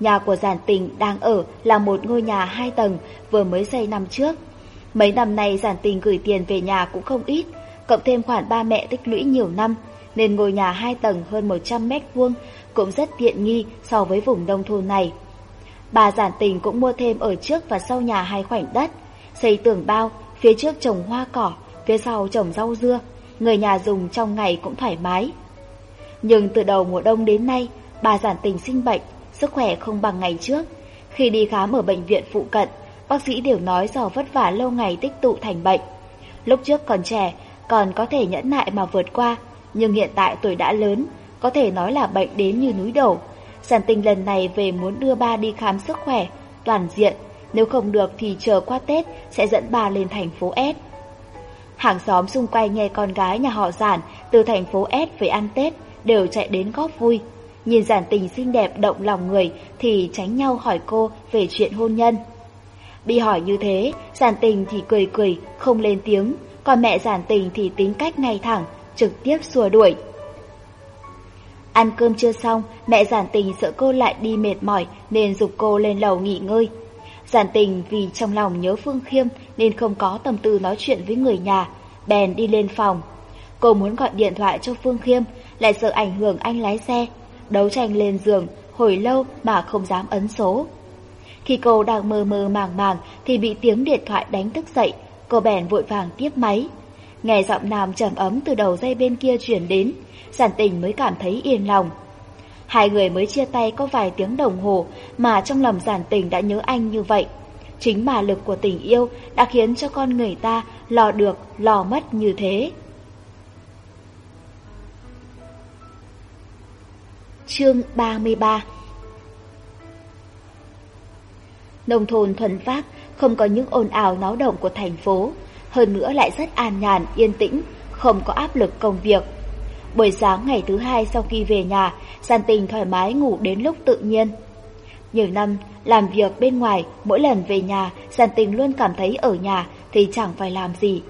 Nhà của Giản Tình đang ở là một ngôi nhà hai tầng vừa mới xây năm trước. Mấy năm nay Giản Tình gửi tiền về nhà cũng không ít, cộng thêm khoản ba mẹ tích lũy nhiều năm, nên ngôi nhà hai tầng hơn 100 mét vuông cũng rất tiện nghi so với vùng nông thôn này. Bà Giản Tình cũng mua thêm ở trước và sau nhà hai khoảnh đất, xây tường bao, phía trước trồng hoa cỏ, phía sau trồng rau dưa, người nhà dùng trong ngày cũng thoải mái. Nhưng từ đầu mùa đông đến nay, bà Giản Tình sinh bệnh, sức khỏe không bằng ngày trước. Khi đi khám ở bệnh viện phụ cận, bác sĩ đều nói do vất vả lâu ngày tích tụ thành bệnh. Lúc trước còn trẻ, còn có thể nhẫn nại mà vượt qua, nhưng hiện tại tuổi đã lớn, có thể nói là bệnh đến như núi đổ. Sản tình lần này về muốn đưa ba đi khám sức khỏe, toàn diện, nếu không được thì chờ qua Tết sẽ dẫn ba lên thành phố S. Hàng xóm xung quanh nghe con gái nhà họ giản từ thành phố S về ăn Tết đều chạy đến góp vui, Nhìn giản tình xinh đẹp động lòng người thì tránh nhau hỏi cô về chuyện hôn nhân. Bị hỏi như thế, giản tình thì cười cười, không lên tiếng, còn mẹ giản tình thì tính cách ngay thẳng, trực tiếp xua đuổi. Ăn cơm chưa xong, mẹ giản tình sợ cô lại đi mệt mỏi nên dục cô lên lầu nghỉ ngơi. Giản tình vì trong lòng nhớ Phương Khiêm nên không có tâm tư nói chuyện với người nhà, bèn đi lên phòng. Cô muốn gọi điện thoại cho Phương Khiêm, lại sợ ảnh hưởng anh lái xe đấu tranh lên giường, hồi lâu mà không dám ấn số. Khi cô đang mơ mơ màng màng thì bị tiếng điện thoại đánh thức dậy, cô bèn vội vàng tiếp máy. Nghe giọng nam trầm ấm từ đầu dây bên kia chuyển đến, giản tình mới cảm thấy yên lòng. Hai người mới chia tay có vài tiếng đồng hồ mà trong lòng giản tình đã nhớ anh như vậy. Chính bà lực của tình yêu đã khiến cho con người ta lò được, lò mất như thế. Chương 33 Nông thôn thuần phát, không có những ồn ào náo động của thành phố, hơn nữa lại rất an nhàn, yên tĩnh, không có áp lực công việc. Buổi sáng ngày thứ hai sau khi về nhà, Giàn Tình thoải mái ngủ đến lúc tự nhiên. Nhiều năm, làm việc bên ngoài, mỗi lần về nhà, Giàn Tình luôn cảm thấy ở nhà thì chẳng phải làm gì.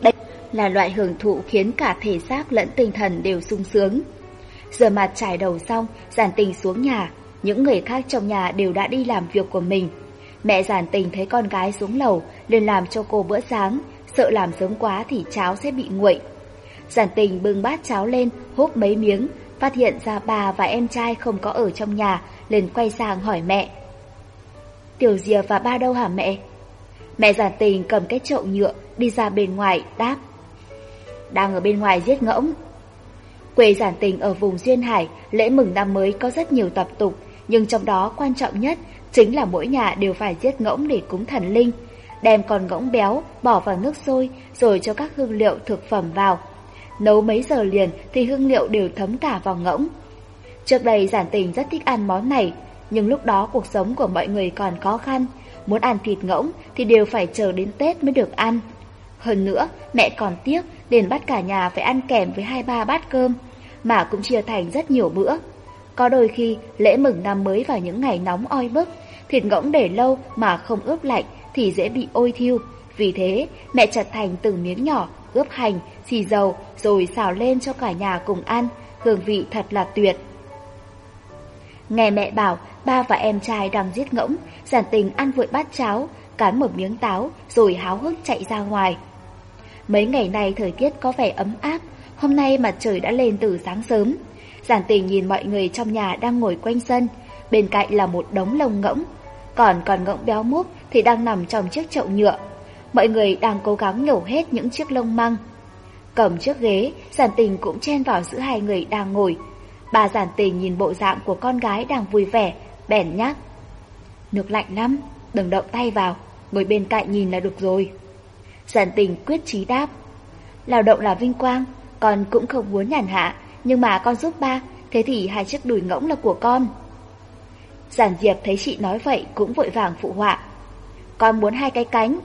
Đây là loại hưởng thụ khiến cả thể xác lẫn tinh thần đều sung sướng. Rửa mặt trải đầu xong, giản tình xuống nhà, những người khác trong nhà đều đã đi làm việc của mình. Mẹ giản tình thấy con gái xuống lầu, liền làm cho cô bữa sáng, sợ làm sớm quá thì cháo sẽ bị nguội. Giản tình bưng bát cháo lên, húp mấy miếng, phát hiện ra bà và em trai không có ở trong nhà, liền quay sang hỏi mẹ. Tiểu Diệp và ba đâu hả mẹ? Mẹ giản tình cầm cái chậu nhựa, đi ra bên ngoài, đáp. Đang ở bên ngoài giết ngỗng, Quê giản tình ở vùng Duyên Hải, lễ mừng năm mới có rất nhiều tập tục, nhưng trong đó quan trọng nhất chính là mỗi nhà đều phải giết ngỗng để cúng thần linh. Đem con ngỗng béo bỏ vào nước sôi rồi cho các hương liệu thực phẩm vào. Nấu mấy giờ liền thì hương liệu đều thấm cả vào ngỗng. Trước đây giản tình rất thích ăn món này, nhưng lúc đó cuộc sống của mọi người còn khó khăn, muốn ăn thịt ngỗng thì đều phải chờ đến Tết mới được ăn. Hơn nữa, mẹ còn tiếc liền bắt cả nhà phải ăn kèm với hai ba bát cơm mà cũng chia thành rất nhiều bữa. Có đôi khi lễ mừng năm mới vào những ngày nóng oi bức, thịt ngỗng để lâu mà không ướp lạnh thì dễ bị ôi thiêu. Vì thế, mẹ chặt thành từng miếng nhỏ, ướp hành, xì dầu rồi xào lên cho cả nhà cùng ăn, hương vị thật là tuyệt. Nghe mẹ bảo, ba và em trai đang giết ngỗng, giản tình ăn vội bát cháo, cắn một miếng táo rồi háo hức chạy ra ngoài. Mấy ngày nay thời tiết có vẻ ấm áp, Hôm nay mặt trời đã lên từ sáng sớm. Giản tình nhìn mọi người trong nhà đang ngồi quanh sân, bên cạnh là một đống lông ngỗng. Còn con ngỗng béo múp thì đang nằm trong chiếc chậu nhựa. Mọi người đang cố gắng nhổ hết những chiếc lông măng. Cầm chiếc ghế, giản tình cũng chen vào giữa hai người đang ngồi. Bà giản tình nhìn bộ dạng của con gái đang vui vẻ, bèn nhắc. Nước lạnh lắm, đừng động tay vào, ngồi bên cạnh nhìn là được rồi. Giản tình quyết trí đáp. Lao động là vinh quang, con cũng không muốn nhàn hạ, nhưng mà con giúp ba, thế thì hai chiếc đùi ngỗng là của con. Giản Diệp thấy chị nói vậy cũng vội vàng phụ họa. Con muốn hai cái cánh.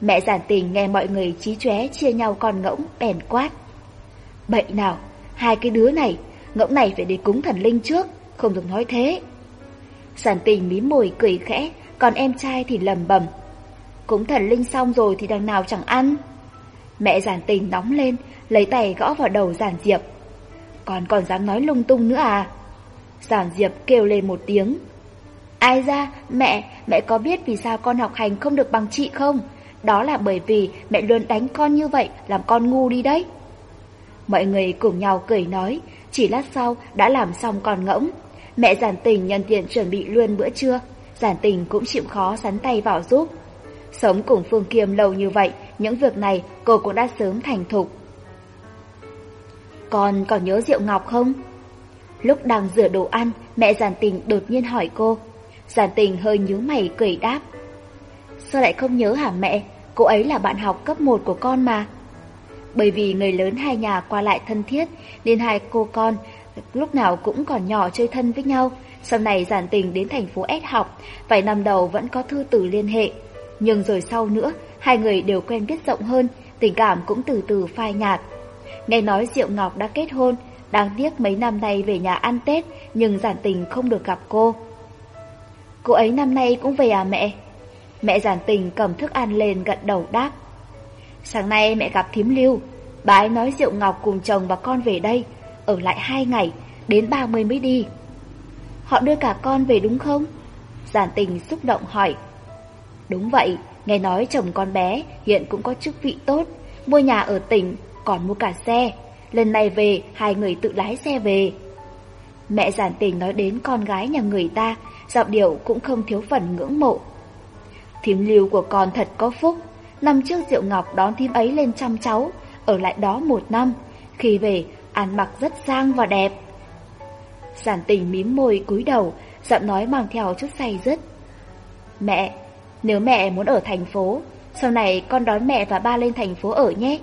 Mẹ giản tình nghe mọi người trí chóe chia nhau con ngỗng bèn quát. Bậy nào, hai cái đứa này, ngỗng này phải đi cúng thần linh trước, không được nói thế. Giản tình mím môi cười khẽ, còn em trai thì lầm bầm. Cúng thần linh xong rồi thì đằng nào chẳng ăn. Mẹ Giản Tình nóng lên, lấy tay gõ vào đầu Giản Diệp. Còn còn dám nói lung tung nữa à? Giản Diệp kêu lên một tiếng. Ai ra, mẹ, mẹ có biết vì sao con học hành không được bằng chị không? Đó là bởi vì mẹ luôn đánh con như vậy, làm con ngu đi đấy. Mọi người cùng nhau cười nói, chỉ lát sau đã làm xong còn ngỗng. Mẹ Giản Tình nhân tiện chuẩn bị luôn bữa trưa, Giản Tình cũng chịu khó sắn tay vào giúp. Sống cùng Phương Kiêm lâu như vậy, những việc này cô cũng đã sớm thành thục. còn còn nhớ Diệu Ngọc không? Lúc đang rửa đồ ăn, mẹ Giản Tình đột nhiên hỏi cô. Giản Tình hơi nhíu mày cười đáp. Sao lại không nhớ hả mẹ? Cô ấy là bạn học cấp 1 của con mà. Bởi vì người lớn hai nhà qua lại thân thiết, nên hai cô con lúc nào cũng còn nhỏ chơi thân với nhau. Sau này Giản Tình đến thành phố S học, vài năm đầu vẫn có thư từ liên hệ. Nhưng rồi sau nữa, hai người đều quen biết rộng hơn, tình cảm cũng từ từ phai nhạt. Nghe nói Diệu Ngọc đã kết hôn, đáng tiếc mấy năm nay về nhà ăn Tết, nhưng giản tình không được gặp cô. Cô ấy năm nay cũng về à mẹ? Mẹ giản tình cầm thức ăn lên gật đầu đáp. Sáng nay mẹ gặp thím lưu, bà ấy nói Diệu Ngọc cùng chồng và con về đây, ở lại hai ngày, đến ba mươi mới đi. Họ đưa cả con về đúng không? Giản tình xúc động hỏi. Đúng vậy, nghe nói chồng con bé hiện cũng có chức vị tốt, mua nhà ở tỉnh, còn mua cả xe. Lần này về, hai người tự lái xe về. Mẹ giản tình nói đến con gái nhà người ta, giọng điệu cũng không thiếu phần ngưỡng mộ. Thím lưu của con thật có phúc, năm trước Diệu Ngọc đón thím ấy lên chăm cháu, ở lại đó một năm. Khi về, ăn mặc rất sang và đẹp. Giản tình mím môi cúi đầu, giọng nói mang theo chút say dứt. Mẹ, nếu mẹ muốn ở thành phố, sau này con đón mẹ và ba lên thành phố ở nhé.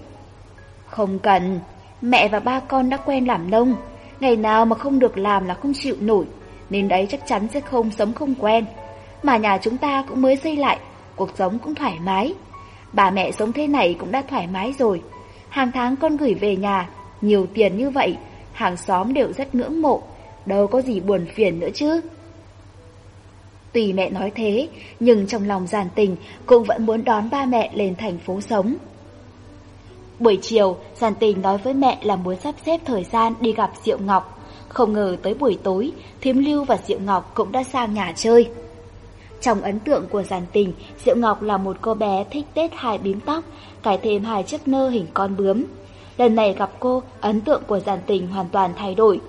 Không cần, mẹ và ba con đã quen làm nông, ngày nào mà không được làm là không chịu nổi, nên đấy chắc chắn sẽ không sống không quen. Mà nhà chúng ta cũng mới xây lại, cuộc sống cũng thoải mái. Bà mẹ sống thế này cũng đã thoải mái rồi. Hàng tháng con gửi về nhà, nhiều tiền như vậy, hàng xóm đều rất ngưỡng mộ, đâu có gì buồn phiền nữa chứ. Tùy mẹ nói thế, nhưng trong lòng giản tình cũng vẫn muốn đón ba mẹ lên thành phố sống. Buổi chiều, giản tình nói với mẹ là muốn sắp xếp thời gian đi gặp Diệu Ngọc. Không ngờ tới buổi tối, Thiếm Lưu và Diệu Ngọc cũng đã sang nhà chơi. Trong ấn tượng của giản tình, Diệu Ngọc là một cô bé thích tết hai bím tóc, cải thêm hai chiếc nơ hình con bướm. Lần này gặp cô, ấn tượng của giản tình hoàn toàn thay đổi.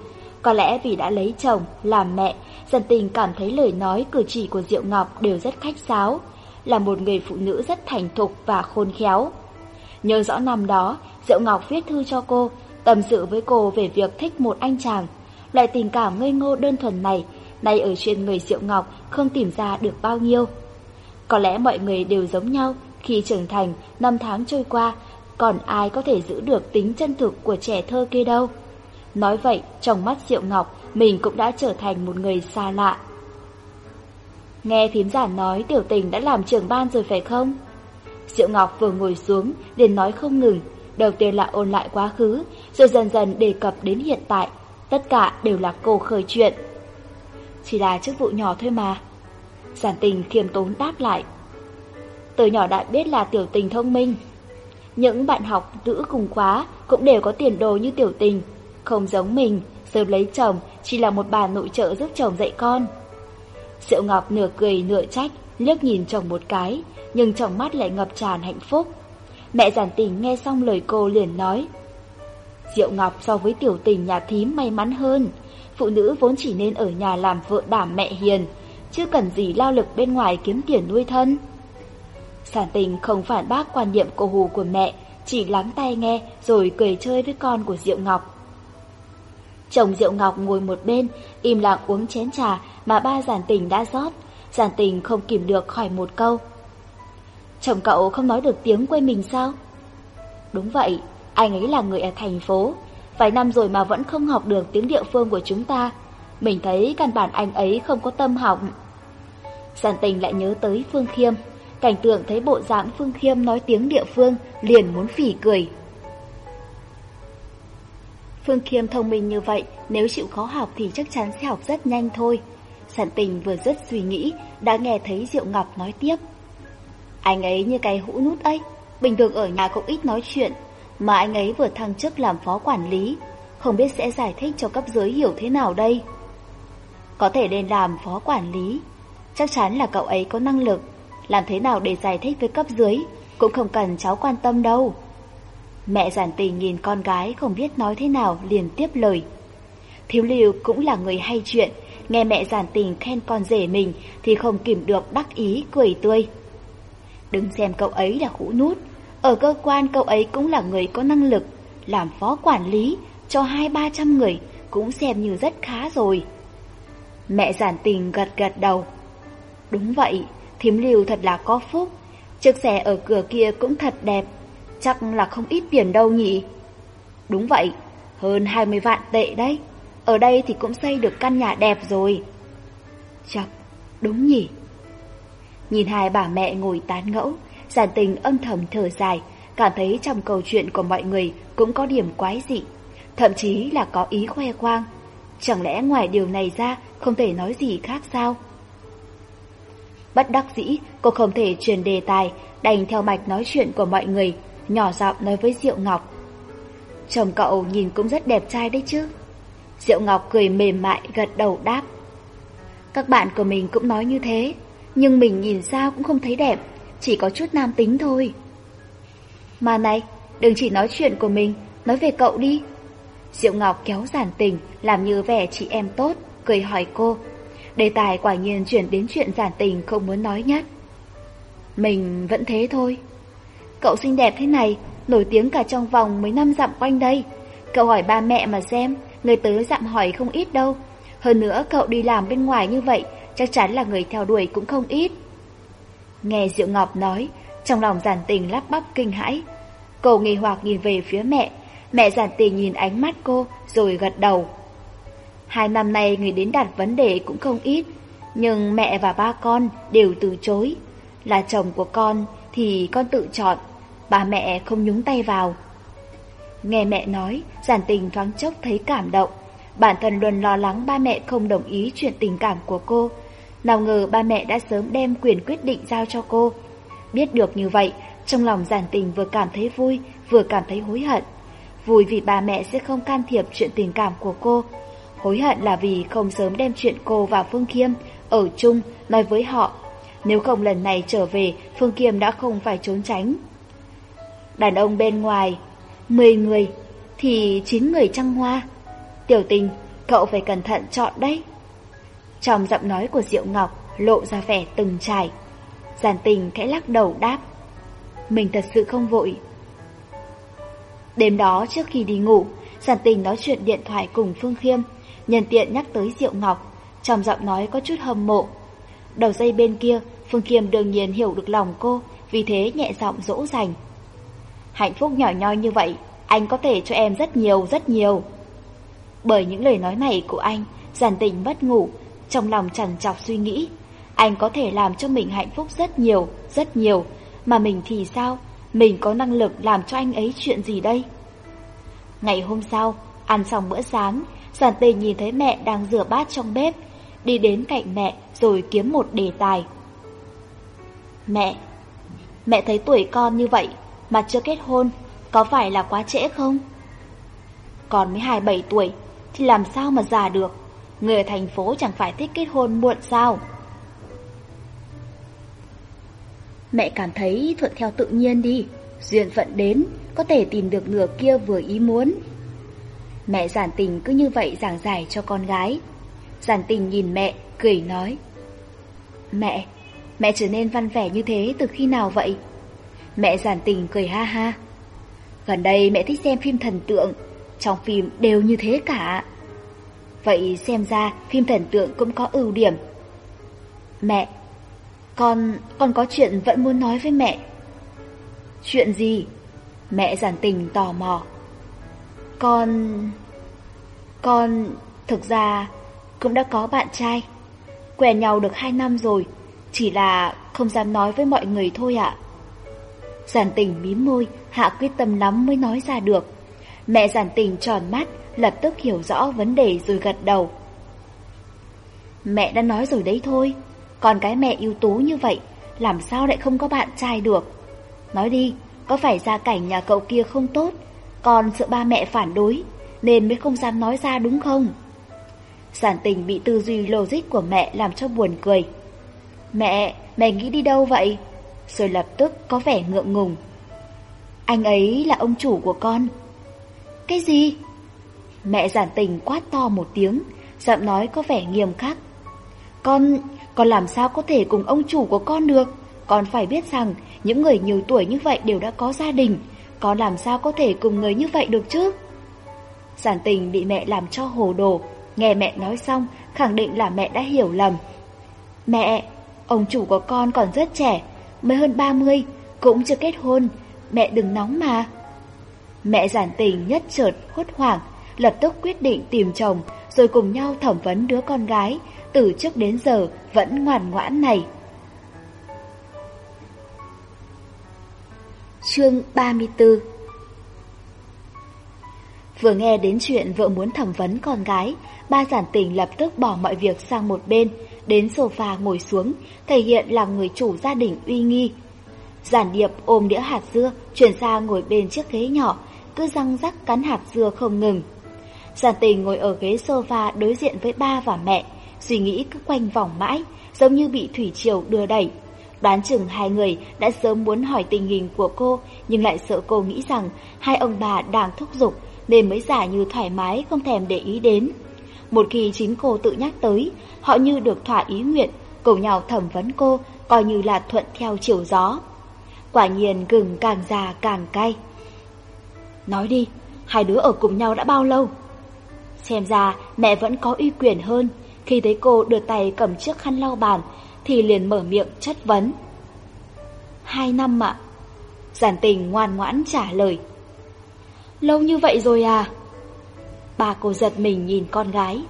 Có lẽ vì đã lấy chồng, làm mẹ Dân tình cảm thấy lời nói cử chỉ của Diệu Ngọc đều rất khách sáo, là một người phụ nữ rất thành thục và khôn khéo. Nhớ rõ năm đó, Diệu Ngọc viết thư cho cô, tâm sự với cô về việc thích một anh chàng. Loại tình cảm ngây ngô đơn thuần này, nay ở trên người Diệu Ngọc không tìm ra được bao nhiêu. Có lẽ mọi người đều giống nhau, khi trưởng thành, năm tháng trôi qua, còn ai có thể giữ được tính chân thực của trẻ thơ kia đâu. Nói vậy, trong mắt Diệu Ngọc, mình cũng đã trở thành một người xa lạ. Nghe thím giản nói tiểu tình đã làm trưởng ban rồi phải không? Diệu Ngọc vừa ngồi xuống, liền nói không ngừng, đầu tiên là ôn lại quá khứ, rồi dần dần đề cập đến hiện tại, tất cả đều là cô khởi chuyện. Chỉ là chức vụ nhỏ thôi mà. Giản tình khiêm tốn đáp lại. Từ nhỏ đã biết là tiểu tình thông minh. Những bạn học nữ cùng khóa cũng đều có tiền đồ như tiểu tình, không giống mình, rồi lấy chồng chỉ là một bà nội trợ giúp chồng dạy con. Diệu Ngọc nửa cười nửa trách, liếc nhìn chồng một cái, nhưng trong mắt lại ngập tràn hạnh phúc. Mẹ giản tình nghe xong lời cô liền nói. Diệu Ngọc so với tiểu tình nhà thím may mắn hơn, phụ nữ vốn chỉ nên ở nhà làm vợ đảm mẹ hiền, chứ cần gì lao lực bên ngoài kiếm tiền nuôi thân. Sản tình không phản bác quan niệm cô hù của mẹ, chỉ lắng tai nghe rồi cười chơi với con của Diệu Ngọc. Chồng Diệu Ngọc ngồi một bên, im lặng uống chén trà mà ba giản tình đã rót. Giản tình không kìm được khỏi một câu. Chồng cậu không nói được tiếng quê mình sao? Đúng vậy, anh ấy là người ở thành phố. Vài năm rồi mà vẫn không học được tiếng địa phương của chúng ta. Mình thấy căn bản anh ấy không có tâm học. Giản tình lại nhớ tới Phương Khiêm. Cảnh tượng thấy bộ dạng Phương Khiêm nói tiếng địa phương liền muốn phỉ cười. Phương Kiêm thông minh như vậy, nếu chịu khó học thì chắc chắn sẽ học rất nhanh thôi. Sản tình vừa rất suy nghĩ, đã nghe thấy Diệu Ngọc nói tiếp. Anh ấy như cái hũ nút ấy, bình thường ở nhà cũng ít nói chuyện, mà anh ấy vừa thăng chức làm phó quản lý, không biết sẽ giải thích cho cấp dưới hiểu thế nào đây. Có thể nên làm phó quản lý, chắc chắn là cậu ấy có năng lực, làm thế nào để giải thích với cấp dưới cũng không cần cháu quan tâm đâu. Mẹ giản tình nhìn con gái không biết nói thế nào liền tiếp lời. Thiếu liều cũng là người hay chuyện, nghe mẹ giản tình khen con rể mình thì không kìm được đắc ý cười tươi. Đừng xem cậu ấy là khũ nút, ở cơ quan cậu ấy cũng là người có năng lực, làm phó quản lý cho hai ba trăm người cũng xem như rất khá rồi. Mẹ giản tình gật gật đầu. Đúng vậy, thím liều thật là có phúc, chiếc xe ở cửa kia cũng thật đẹp, chắc là không ít tiền đâu nhỉ? Đúng vậy, hơn 20 vạn tệ đấy. Ở đây thì cũng xây được căn nhà đẹp rồi. chắc đúng nhỉ? Nhìn hai bà mẹ ngồi tán ngẫu, giản tình âm thầm thở dài, cảm thấy trong câu chuyện của mọi người cũng có điểm quái dị, thậm chí là có ý khoe khoang. Chẳng lẽ ngoài điều này ra không thể nói gì khác sao? Bất đắc dĩ, cô không thể truyền đề tài, đành theo mạch nói chuyện của mọi người, nhỏ giọng nói với Diệu Ngọc. Chồng cậu nhìn cũng rất đẹp trai đấy chứ. Diệu Ngọc cười mềm mại gật đầu đáp. Các bạn của mình cũng nói như thế, nhưng mình nhìn sao cũng không thấy đẹp, chỉ có chút nam tính thôi. Mà này, đừng chỉ nói chuyện của mình, nói về cậu đi. Diệu Ngọc kéo giản tình, làm như vẻ chị em tốt, cười hỏi cô. Đề tài quả nhiên chuyển đến chuyện giản tình không muốn nói nhất. Mình vẫn thế thôi. Cậu xinh đẹp thế này, nổi tiếng cả trong vòng mấy năm dặm quanh đây. Cậu hỏi ba mẹ mà xem, người tớ dặm hỏi không ít đâu. Hơn nữa cậu đi làm bên ngoài như vậy, chắc chắn là người theo đuổi cũng không ít. Nghe Diệu Ngọc nói, trong lòng giản tình lắp bắp kinh hãi. Cô nghi hoặc nhìn về phía mẹ, mẹ giản tình nhìn ánh mắt cô rồi gật đầu. Hai năm nay người đến đặt vấn đề cũng không ít, nhưng mẹ và ba con đều từ chối. Là chồng của con thì con tự chọn, bà mẹ không nhúng tay vào. Nghe mẹ nói, giản tình thoáng chốc thấy cảm động. Bản thân luôn lo lắng ba mẹ không đồng ý chuyện tình cảm của cô. Nào ngờ ba mẹ đã sớm đem quyền quyết định giao cho cô. Biết được như vậy, trong lòng giản tình vừa cảm thấy vui, vừa cảm thấy hối hận. Vui vì ba mẹ sẽ không can thiệp chuyện tình cảm của cô. Hối hận là vì không sớm đem chuyện cô và Phương Khiêm ở chung nói với họ nếu không lần này trở về, Phương Kiêm đã không phải trốn tránh. Đàn ông bên ngoài, 10 người, thì 9 người trăng hoa. Tiểu tình, cậu phải cẩn thận chọn đấy. Trong giọng nói của Diệu Ngọc lộ ra vẻ từng trải. Giản tình khẽ lắc đầu đáp. Mình thật sự không vội. Đêm đó trước khi đi ngủ, Giản tình nói chuyện điện thoại cùng Phương Khiêm, nhân tiện nhắc tới Diệu Ngọc. Trong giọng nói có chút hâm mộ. Đầu dây bên kia, Phương Kiêm đương nhiên hiểu được lòng cô, vì thế nhẹ giọng dỗ dành. Hạnh phúc nhỏ nhoi như vậy, anh có thể cho em rất nhiều rất nhiều. Bởi những lời nói này của anh, giản tình mất ngủ, trong lòng chẳng chọc suy nghĩ. Anh có thể làm cho mình hạnh phúc rất nhiều, rất nhiều, mà mình thì sao? Mình có năng lực làm cho anh ấy chuyện gì đây? Ngày hôm sau, ăn xong bữa sáng, giản tình nhìn thấy mẹ đang rửa bát trong bếp, đi đến cạnh mẹ rồi kiếm một đề tài. Mẹ, mẹ thấy tuổi con như vậy mà chưa kết hôn, có phải là quá trễ không? Còn mới 27 tuổi thì làm sao mà già được, người ở thành phố chẳng phải thích kết hôn muộn sao? Mẹ cảm thấy thuận theo tự nhiên đi, duyên phận đến, có thể tìm được nửa kia vừa ý muốn. Mẹ giản tình cứ như vậy giảng giải cho con gái. Giản tình nhìn mẹ, cười nói. Mẹ, Mẹ trở nên văn vẻ như thế từ khi nào vậy? Mẹ giản tình cười ha ha. Gần đây mẹ thích xem phim thần tượng, trong phim đều như thế cả. Vậy xem ra phim thần tượng cũng có ưu điểm. Mẹ, con, con có chuyện vẫn muốn nói với mẹ. Chuyện gì? Mẹ giản tình tò mò. Con... Con... Thực ra, cũng đã có bạn trai. Quen nhau được 2 năm rồi. Chỉ là không dám nói với mọi người thôi ạ. Giản tình mím môi, hạ quyết tâm lắm mới nói ra được. Mẹ giản tình tròn mắt, lập tức hiểu rõ vấn đề rồi gật đầu. Mẹ đã nói rồi đấy thôi, còn cái mẹ yếu tố như vậy, làm sao lại không có bạn trai được? Nói đi, có phải gia cảnh nhà cậu kia không tốt, còn sợ ba mẹ phản đối, nên mới không dám nói ra đúng không? Giản tình bị tư duy logic của mẹ làm cho buồn cười. Mẹ, mẹ nghĩ đi đâu vậy? Rồi lập tức có vẻ ngượng ngùng. Anh ấy là ông chủ của con. Cái gì? Mẹ giản tình quát to một tiếng, giọng nói có vẻ nghiêm khắc. Con, con làm sao có thể cùng ông chủ của con được? Con phải biết rằng những người nhiều tuổi như vậy đều đã có gia đình. Con làm sao có thể cùng người như vậy được chứ? Giản tình bị mẹ làm cho hồ đồ. Nghe mẹ nói xong, khẳng định là mẹ đã hiểu lầm. Mẹ, Ông chủ của con còn rất trẻ, mới hơn 30, cũng chưa kết hôn, mẹ đừng nóng mà. Mẹ giản tình nhất chợt hốt hoảng, lập tức quyết định tìm chồng rồi cùng nhau thẩm vấn đứa con gái từ trước đến giờ vẫn ngoan ngoãn này. Chương 34 Vừa nghe đến chuyện vợ muốn thẩm vấn con gái, ba giản tình lập tức bỏ mọi việc sang một bên, đến sofa ngồi xuống, thể hiện là người chủ gia đình uy nghi. Giản điệp ôm đĩa hạt dưa, chuyển sang ngồi bên chiếc ghế nhỏ, cứ răng rắc cắn hạt dưa không ngừng. Giản tình ngồi ở ghế sofa đối diện với ba và mẹ, suy nghĩ cứ quanh vòng mãi, giống như bị thủy triều đưa đẩy. Đoán chừng hai người đã sớm muốn hỏi tình hình của cô, nhưng lại sợ cô nghĩ rằng hai ông bà đang thúc giục nên mới giả như thoải mái không thèm để ý đến. Một khi chính cô tự nhắc tới, họ như được thỏa ý nguyện, cầu nhau thẩm vấn cô, coi như là thuận theo chiều gió. Quả nhiên gừng càng già càng cay. Nói đi, hai đứa ở cùng nhau đã bao lâu? Xem ra mẹ vẫn có uy quyền hơn, khi thấy cô đưa tay cầm chiếc khăn lau bàn thì liền mở miệng chất vấn. Hai năm ạ. Giản tình ngoan ngoãn trả lời. Lâu như vậy rồi à? Bà cô giật mình nhìn con gái.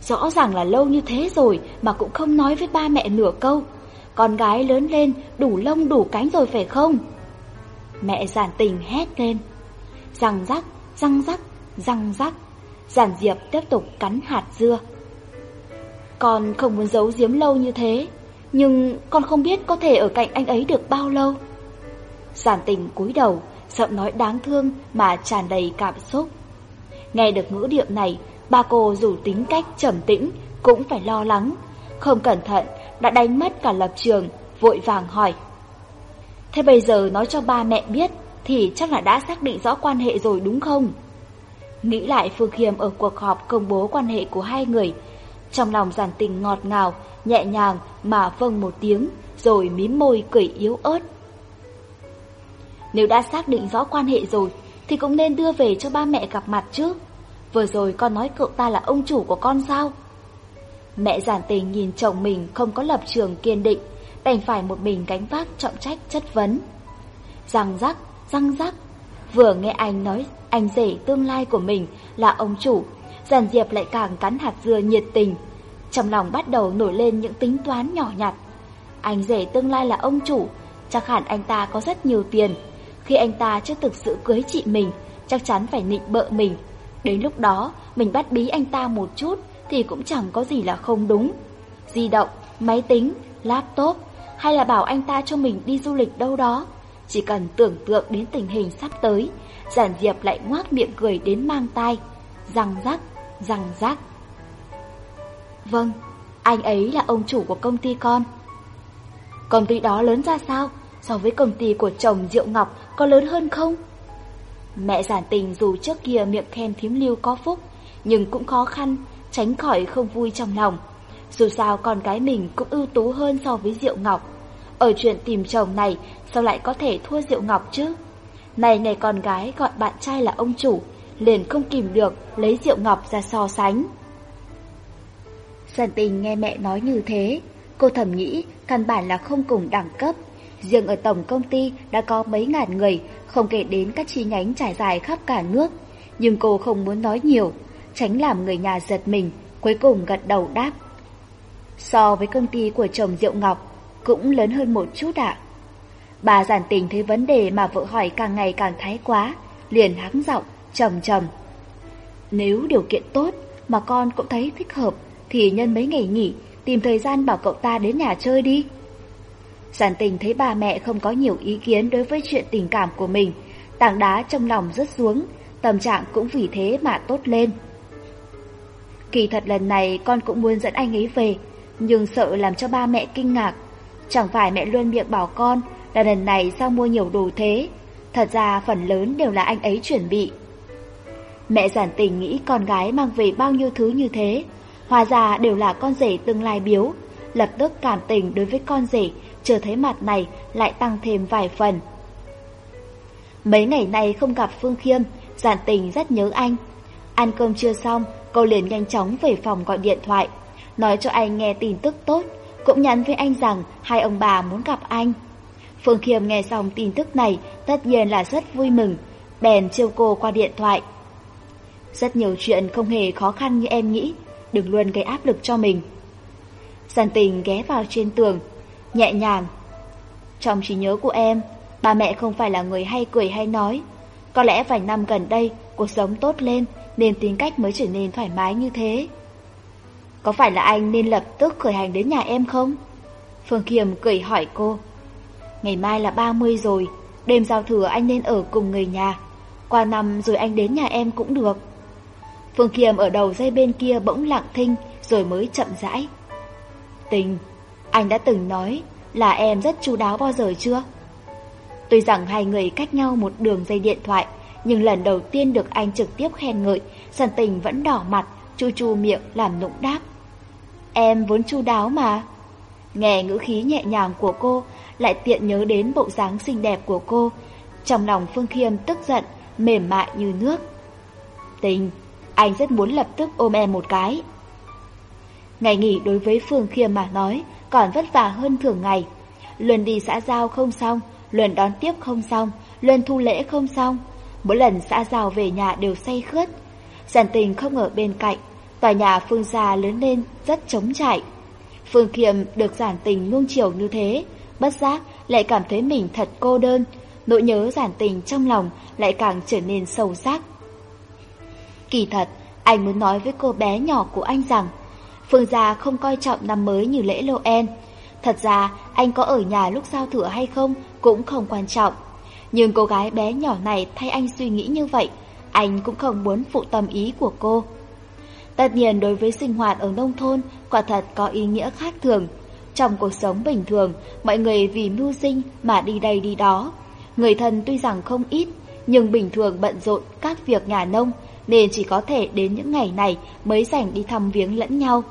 Rõ ràng là lâu như thế rồi mà cũng không nói với ba mẹ nửa câu. Con gái lớn lên đủ lông đủ cánh rồi phải không? Mẹ giản tình hét lên. Răng rắc, răng rắc, răng rắc. Giản Diệp tiếp tục cắn hạt dưa. Con không muốn giấu giếm lâu như thế, nhưng con không biết có thể ở cạnh anh ấy được bao lâu. Giản tình cúi đầu, giọng nói đáng thương mà tràn đầy cảm xúc. Nghe được ngữ điệu này, ba cô dù tính cách trầm tĩnh cũng phải lo lắng. Không cẩn thận đã đánh mất cả lập trường, vội vàng hỏi. Thế bây giờ nói cho ba mẹ biết thì chắc là đã xác định rõ quan hệ rồi đúng không? Nghĩ lại Phương Khiêm ở cuộc họp công bố quan hệ của hai người. Trong lòng giản tình ngọt ngào, nhẹ nhàng mà vâng một tiếng rồi mím môi cười yếu ớt. Nếu đã xác định rõ quan hệ rồi thì cũng nên đưa về cho ba mẹ gặp mặt chứ. Vừa rồi con nói cậu ta là ông chủ của con sao? Mẹ giản tình nhìn chồng mình không có lập trường kiên định, đành phải một mình gánh vác trọng trách chất vấn. Răng rắc, răng rắc, vừa nghe anh nói anh rể tương lai của mình là ông chủ, giản diệp lại càng cắn hạt dưa nhiệt tình. Trong lòng bắt đầu nổi lên những tính toán nhỏ nhặt. Anh rể tương lai là ông chủ, chắc hẳn anh ta có rất nhiều tiền, khi anh ta chưa thực sự cưới chị mình, chắc chắn phải nịnh bợ mình. Đến lúc đó, mình bắt bí anh ta một chút thì cũng chẳng có gì là không đúng. Di động, máy tính, laptop hay là bảo anh ta cho mình đi du lịch đâu đó. Chỉ cần tưởng tượng đến tình hình sắp tới, Giản Diệp lại ngoác miệng cười đến mang tai. Răng rắc, răng rắc. Vâng, anh ấy là ông chủ của công ty con. Công ty đó lớn ra sao so với công ty của chồng Diệu Ngọc có lớn hơn không? Mẹ giản tình dù trước kia miệng khen thím lưu có phúc, nhưng cũng khó khăn, tránh khỏi không vui trong lòng. Dù sao con gái mình cũng ưu tú hơn so với Diệu Ngọc. Ở chuyện tìm chồng này sao lại có thể thua Diệu Ngọc chứ? Này này con gái gọi bạn trai là ông chủ, liền không kìm được lấy Diệu Ngọc ra so sánh. Giản tình nghe mẹ nói như thế, cô thầm nghĩ căn bản là không cùng đẳng cấp, Riêng ở tổng công ty đã có mấy ngàn người, không kể đến các chi nhánh trải dài khắp cả nước. Nhưng cô không muốn nói nhiều, tránh làm người nhà giật mình, cuối cùng gật đầu đáp. So với công ty của chồng Diệu Ngọc, cũng lớn hơn một chút ạ. Bà giản tình thấy vấn đề mà vợ hỏi càng ngày càng thái quá, liền hắng giọng, trầm trầm. Nếu điều kiện tốt mà con cũng thấy thích hợp, thì nhân mấy ngày nghỉ, tìm thời gian bảo cậu ta đến nhà chơi đi. Giản tình thấy bà mẹ không có nhiều ý kiến đối với chuyện tình cảm của mình, tảng đá trong lòng rất xuống, tâm trạng cũng vì thế mà tốt lên. Kỳ thật lần này con cũng muốn dẫn anh ấy về, nhưng sợ làm cho ba mẹ kinh ngạc. Chẳng phải mẹ luôn miệng bảo con là lần này sao mua nhiều đồ thế, thật ra phần lớn đều là anh ấy chuẩn bị. Mẹ giản tình nghĩ con gái mang về bao nhiêu thứ như thế, hòa ra đều là con rể tương lai biếu, lập tức cảm tình đối với con rể chờ thấy mặt này lại tăng thêm vài phần. Mấy ngày nay không gặp Phương Khiêm, giản tình rất nhớ anh. Ăn cơm chưa xong, cô liền nhanh chóng về phòng gọi điện thoại, nói cho anh nghe tin tức tốt, cũng nhắn với anh rằng hai ông bà muốn gặp anh. Phương Khiêm nghe xong tin tức này tất nhiên là rất vui mừng, bèn chiêu cô qua điện thoại. Rất nhiều chuyện không hề khó khăn như em nghĩ, đừng luôn gây áp lực cho mình. Giản tình ghé vào trên tường, nhẹ nhàng. Trong trí nhớ của em, ba mẹ không phải là người hay cười hay nói. Có lẽ vài năm gần đây, cuộc sống tốt lên nên tính cách mới trở nên thoải mái như thế. Có phải là anh nên lập tức khởi hành đến nhà em không? Phương Kiềm cười hỏi cô. Ngày mai là 30 rồi, đêm giao thừa anh nên ở cùng người nhà. Qua năm rồi anh đến nhà em cũng được. Phương Kiềm ở đầu dây bên kia bỗng lặng thinh rồi mới chậm rãi. Tình, anh đã từng nói là em rất chu đáo bao giờ chưa? Tuy rằng hai người cách nhau một đường dây điện thoại, nhưng lần đầu tiên được anh trực tiếp khen ngợi, Sần Tình vẫn đỏ mặt, chu chu miệng làm nụng đáp. Em vốn chu đáo mà. Nghe ngữ khí nhẹ nhàng của cô, lại tiện nhớ đến bộ dáng xinh đẹp của cô. Trong lòng Phương Khiêm tức giận, mềm mại như nước. Tình, anh rất muốn lập tức ôm em một cái. Ngày nghỉ đối với Phương Khiêm mà nói còn vất vả hơn thường ngày. Luân đi xã giao không xong, Luân đón tiếp không xong, Luân thu lễ không xong. Mỗi lần xã giao về nhà đều say khướt. Giản tình không ở bên cạnh, tòa nhà Phương Gia lớn lên rất trống trải. Phương Kiệm được giản tình nuông chiều như thế, bất giác lại cảm thấy mình thật cô đơn, nỗi nhớ giản tình trong lòng lại càng trở nên sâu sắc. Kỳ thật, anh muốn nói với cô bé nhỏ của anh rằng Phương gia không coi trọng năm mới như lễ Noel. Thật ra, anh có ở nhà lúc giao thừa hay không cũng không quan trọng. Nhưng cô gái bé nhỏ này thay anh suy nghĩ như vậy, anh cũng không muốn phụ tâm ý của cô. Tất nhiên đối với sinh hoạt ở nông thôn, quả thật có ý nghĩa khác thường. Trong cuộc sống bình thường, mọi người vì mưu sinh mà đi đây đi đó. Người thân tuy rằng không ít, nhưng bình thường bận rộn các việc nhà nông nên chỉ có thể đến những ngày này mới rảnh đi thăm viếng lẫn nhau.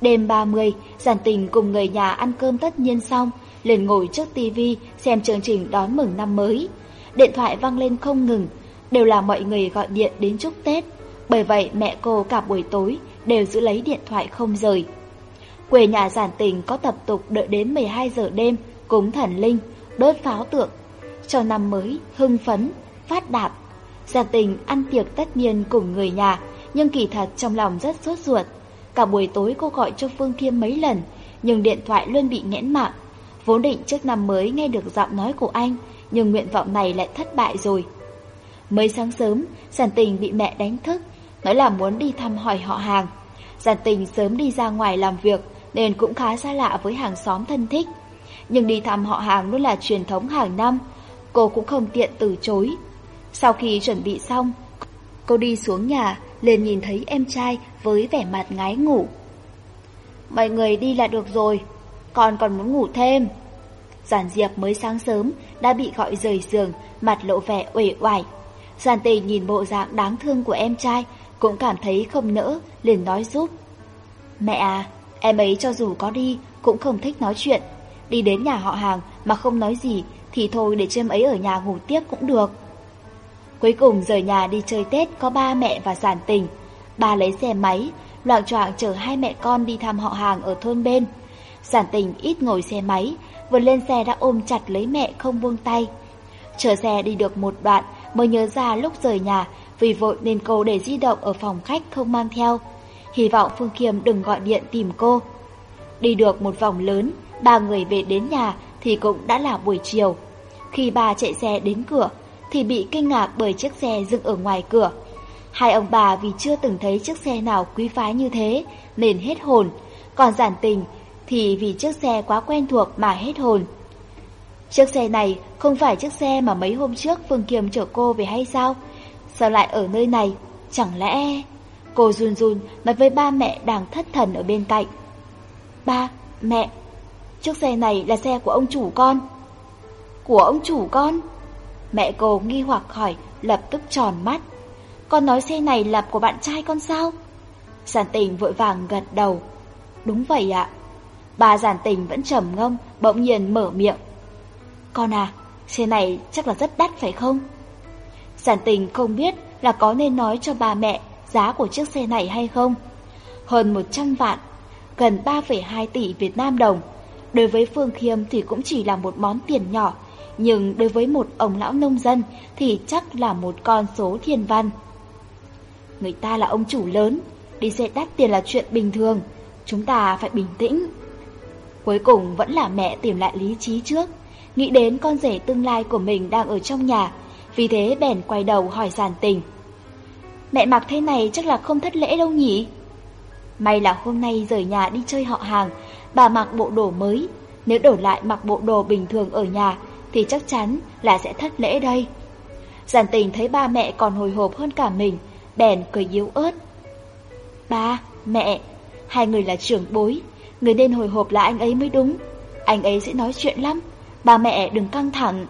Đêm 30, giản tình cùng người nhà ăn cơm tất nhiên xong, liền ngồi trước tivi xem chương trình đón mừng năm mới. Điện thoại vang lên không ngừng, đều là mọi người gọi điện đến chúc Tết. Bởi vậy mẹ cô cả buổi tối đều giữ lấy điện thoại không rời. Quê nhà giản tình có tập tục đợi đến 12 giờ đêm, cúng thần linh, đốt pháo tượng, cho năm mới hưng phấn, phát đạt. Giản tình ăn tiệc tất niên cùng người nhà, nhưng kỳ thật trong lòng rất sốt ruột. Cả buổi tối cô gọi cho Phương Thiêm mấy lần, nhưng điện thoại luôn bị nghẽn mạng. Vốn định trước năm mới nghe được giọng nói của anh, nhưng nguyện vọng này lại thất bại rồi. Mới sáng sớm, giản tình bị mẹ đánh thức, nói là muốn đi thăm hỏi họ hàng. Giản tình sớm đi ra ngoài làm việc, nên cũng khá xa lạ với hàng xóm thân thích. Nhưng đi thăm họ hàng luôn là truyền thống hàng năm, cô cũng không tiện từ chối. Sau khi chuẩn bị xong, cô đi xuống nhà, liền nhìn thấy em trai với vẻ mặt ngái ngủ. Mọi người đi là được rồi, con còn muốn ngủ thêm. Giản Diệp mới sáng sớm đã bị gọi rời giường, mặt lộ vẻ uể oải. Giản Tề nhìn bộ dạng đáng thương của em trai, cũng cảm thấy không nỡ, liền nói giúp. Mẹ à, em ấy cho dù có đi, cũng không thích nói chuyện. Đi đến nhà họ hàng mà không nói gì, thì thôi để cho em ấy ở nhà ngủ tiếp cũng được. Cuối cùng rời nhà đi chơi Tết có ba mẹ và sản tình. Ba lấy xe máy, loạng choạng chở hai mẹ con đi thăm họ hàng ở thôn bên. Sản tình ít ngồi xe máy, vừa lên xe đã ôm chặt lấy mẹ không buông tay. Chở xe đi được một đoạn mới nhớ ra lúc rời nhà vì vội nên cô để di động ở phòng khách không mang theo. Hy vọng Phương Kiêm đừng gọi điện tìm cô. Đi được một vòng lớn, ba người về đến nhà thì cũng đã là buổi chiều. Khi ba chạy xe đến cửa thì bị kinh ngạc bởi chiếc xe dừng ở ngoài cửa. Hai ông bà vì chưa từng thấy chiếc xe nào quý phái như thế nên hết hồn, còn giản tình thì vì chiếc xe quá quen thuộc mà hết hồn. Chiếc xe này không phải chiếc xe mà mấy hôm trước Phương Kiềm chở cô về hay sao? Sao lại ở nơi này? Chẳng lẽ... Cô run run nói với ba mẹ đang thất thần ở bên cạnh. Ba, mẹ, chiếc xe này là xe của ông chủ con. Của ông chủ con? Mẹ cô nghi hoặc hỏi, lập tức tròn mắt. Con nói xe này là của bạn trai con sao? Giản tình vội vàng gật đầu. Đúng vậy ạ. Bà giản tình vẫn trầm ngâm, bỗng nhiên mở miệng. Con à, xe này chắc là rất đắt phải không? Giản tình không biết là có nên nói cho bà mẹ giá của chiếc xe này hay không. Hơn 100 vạn, gần 3,2 tỷ Việt Nam đồng. Đối với Phương Khiêm thì cũng chỉ là một món tiền nhỏ, nhưng đối với một ông lão nông dân thì chắc là một con số thiên văn. Người ta là ông chủ lớn, đi xe đắt tiền là chuyện bình thường, chúng ta phải bình tĩnh. Cuối cùng vẫn là mẹ tìm lại lý trí trước, nghĩ đến con rể tương lai của mình đang ở trong nhà, vì thế bèn quay đầu hỏi giản tình. Mẹ mặc thế này chắc là không thất lễ đâu nhỉ? May là hôm nay rời nhà đi chơi họ hàng, bà mặc bộ đồ mới, nếu đổi lại mặc bộ đồ bình thường ở nhà thì chắc chắn là sẽ thất lễ đây. Giản tình thấy ba mẹ còn hồi hộp hơn cả mình, bèn cười yếu ớt. Ba, mẹ, hai người là trưởng bối, người nên hồi hộp là anh ấy mới đúng. Anh ấy sẽ nói chuyện lắm, ba mẹ đừng căng thẳng.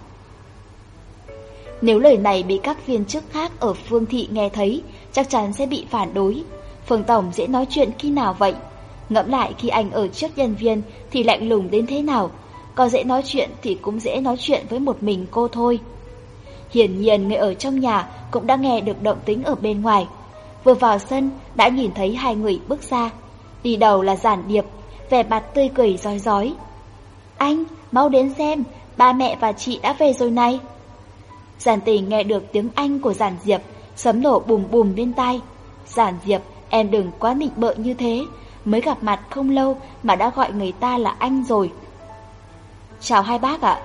Nếu lời này bị các viên chức khác ở phương thị nghe thấy, chắc chắn sẽ bị phản đối. Phương Tổng dễ nói chuyện khi nào vậy? Ngẫm lại khi anh ở trước nhân viên thì lạnh lùng đến thế nào có dễ nói chuyện thì cũng dễ nói chuyện với một mình cô thôi. Hiển nhiên người ở trong nhà cũng đã nghe được động tính ở bên ngoài. Vừa vào sân đã nhìn thấy hai người bước ra. Đi đầu là giản điệp, vẻ mặt tươi cười rói rói. Anh, mau đến xem, ba mẹ và chị đã về rồi này. Giản tình nghe được tiếng Anh của giản diệp, sấm nổ bùm bùm bên tai. Giản diệp, em đừng quá nịnh bợ như thế, mới gặp mặt không lâu mà đã gọi người ta là anh rồi. Chào hai bác ạ.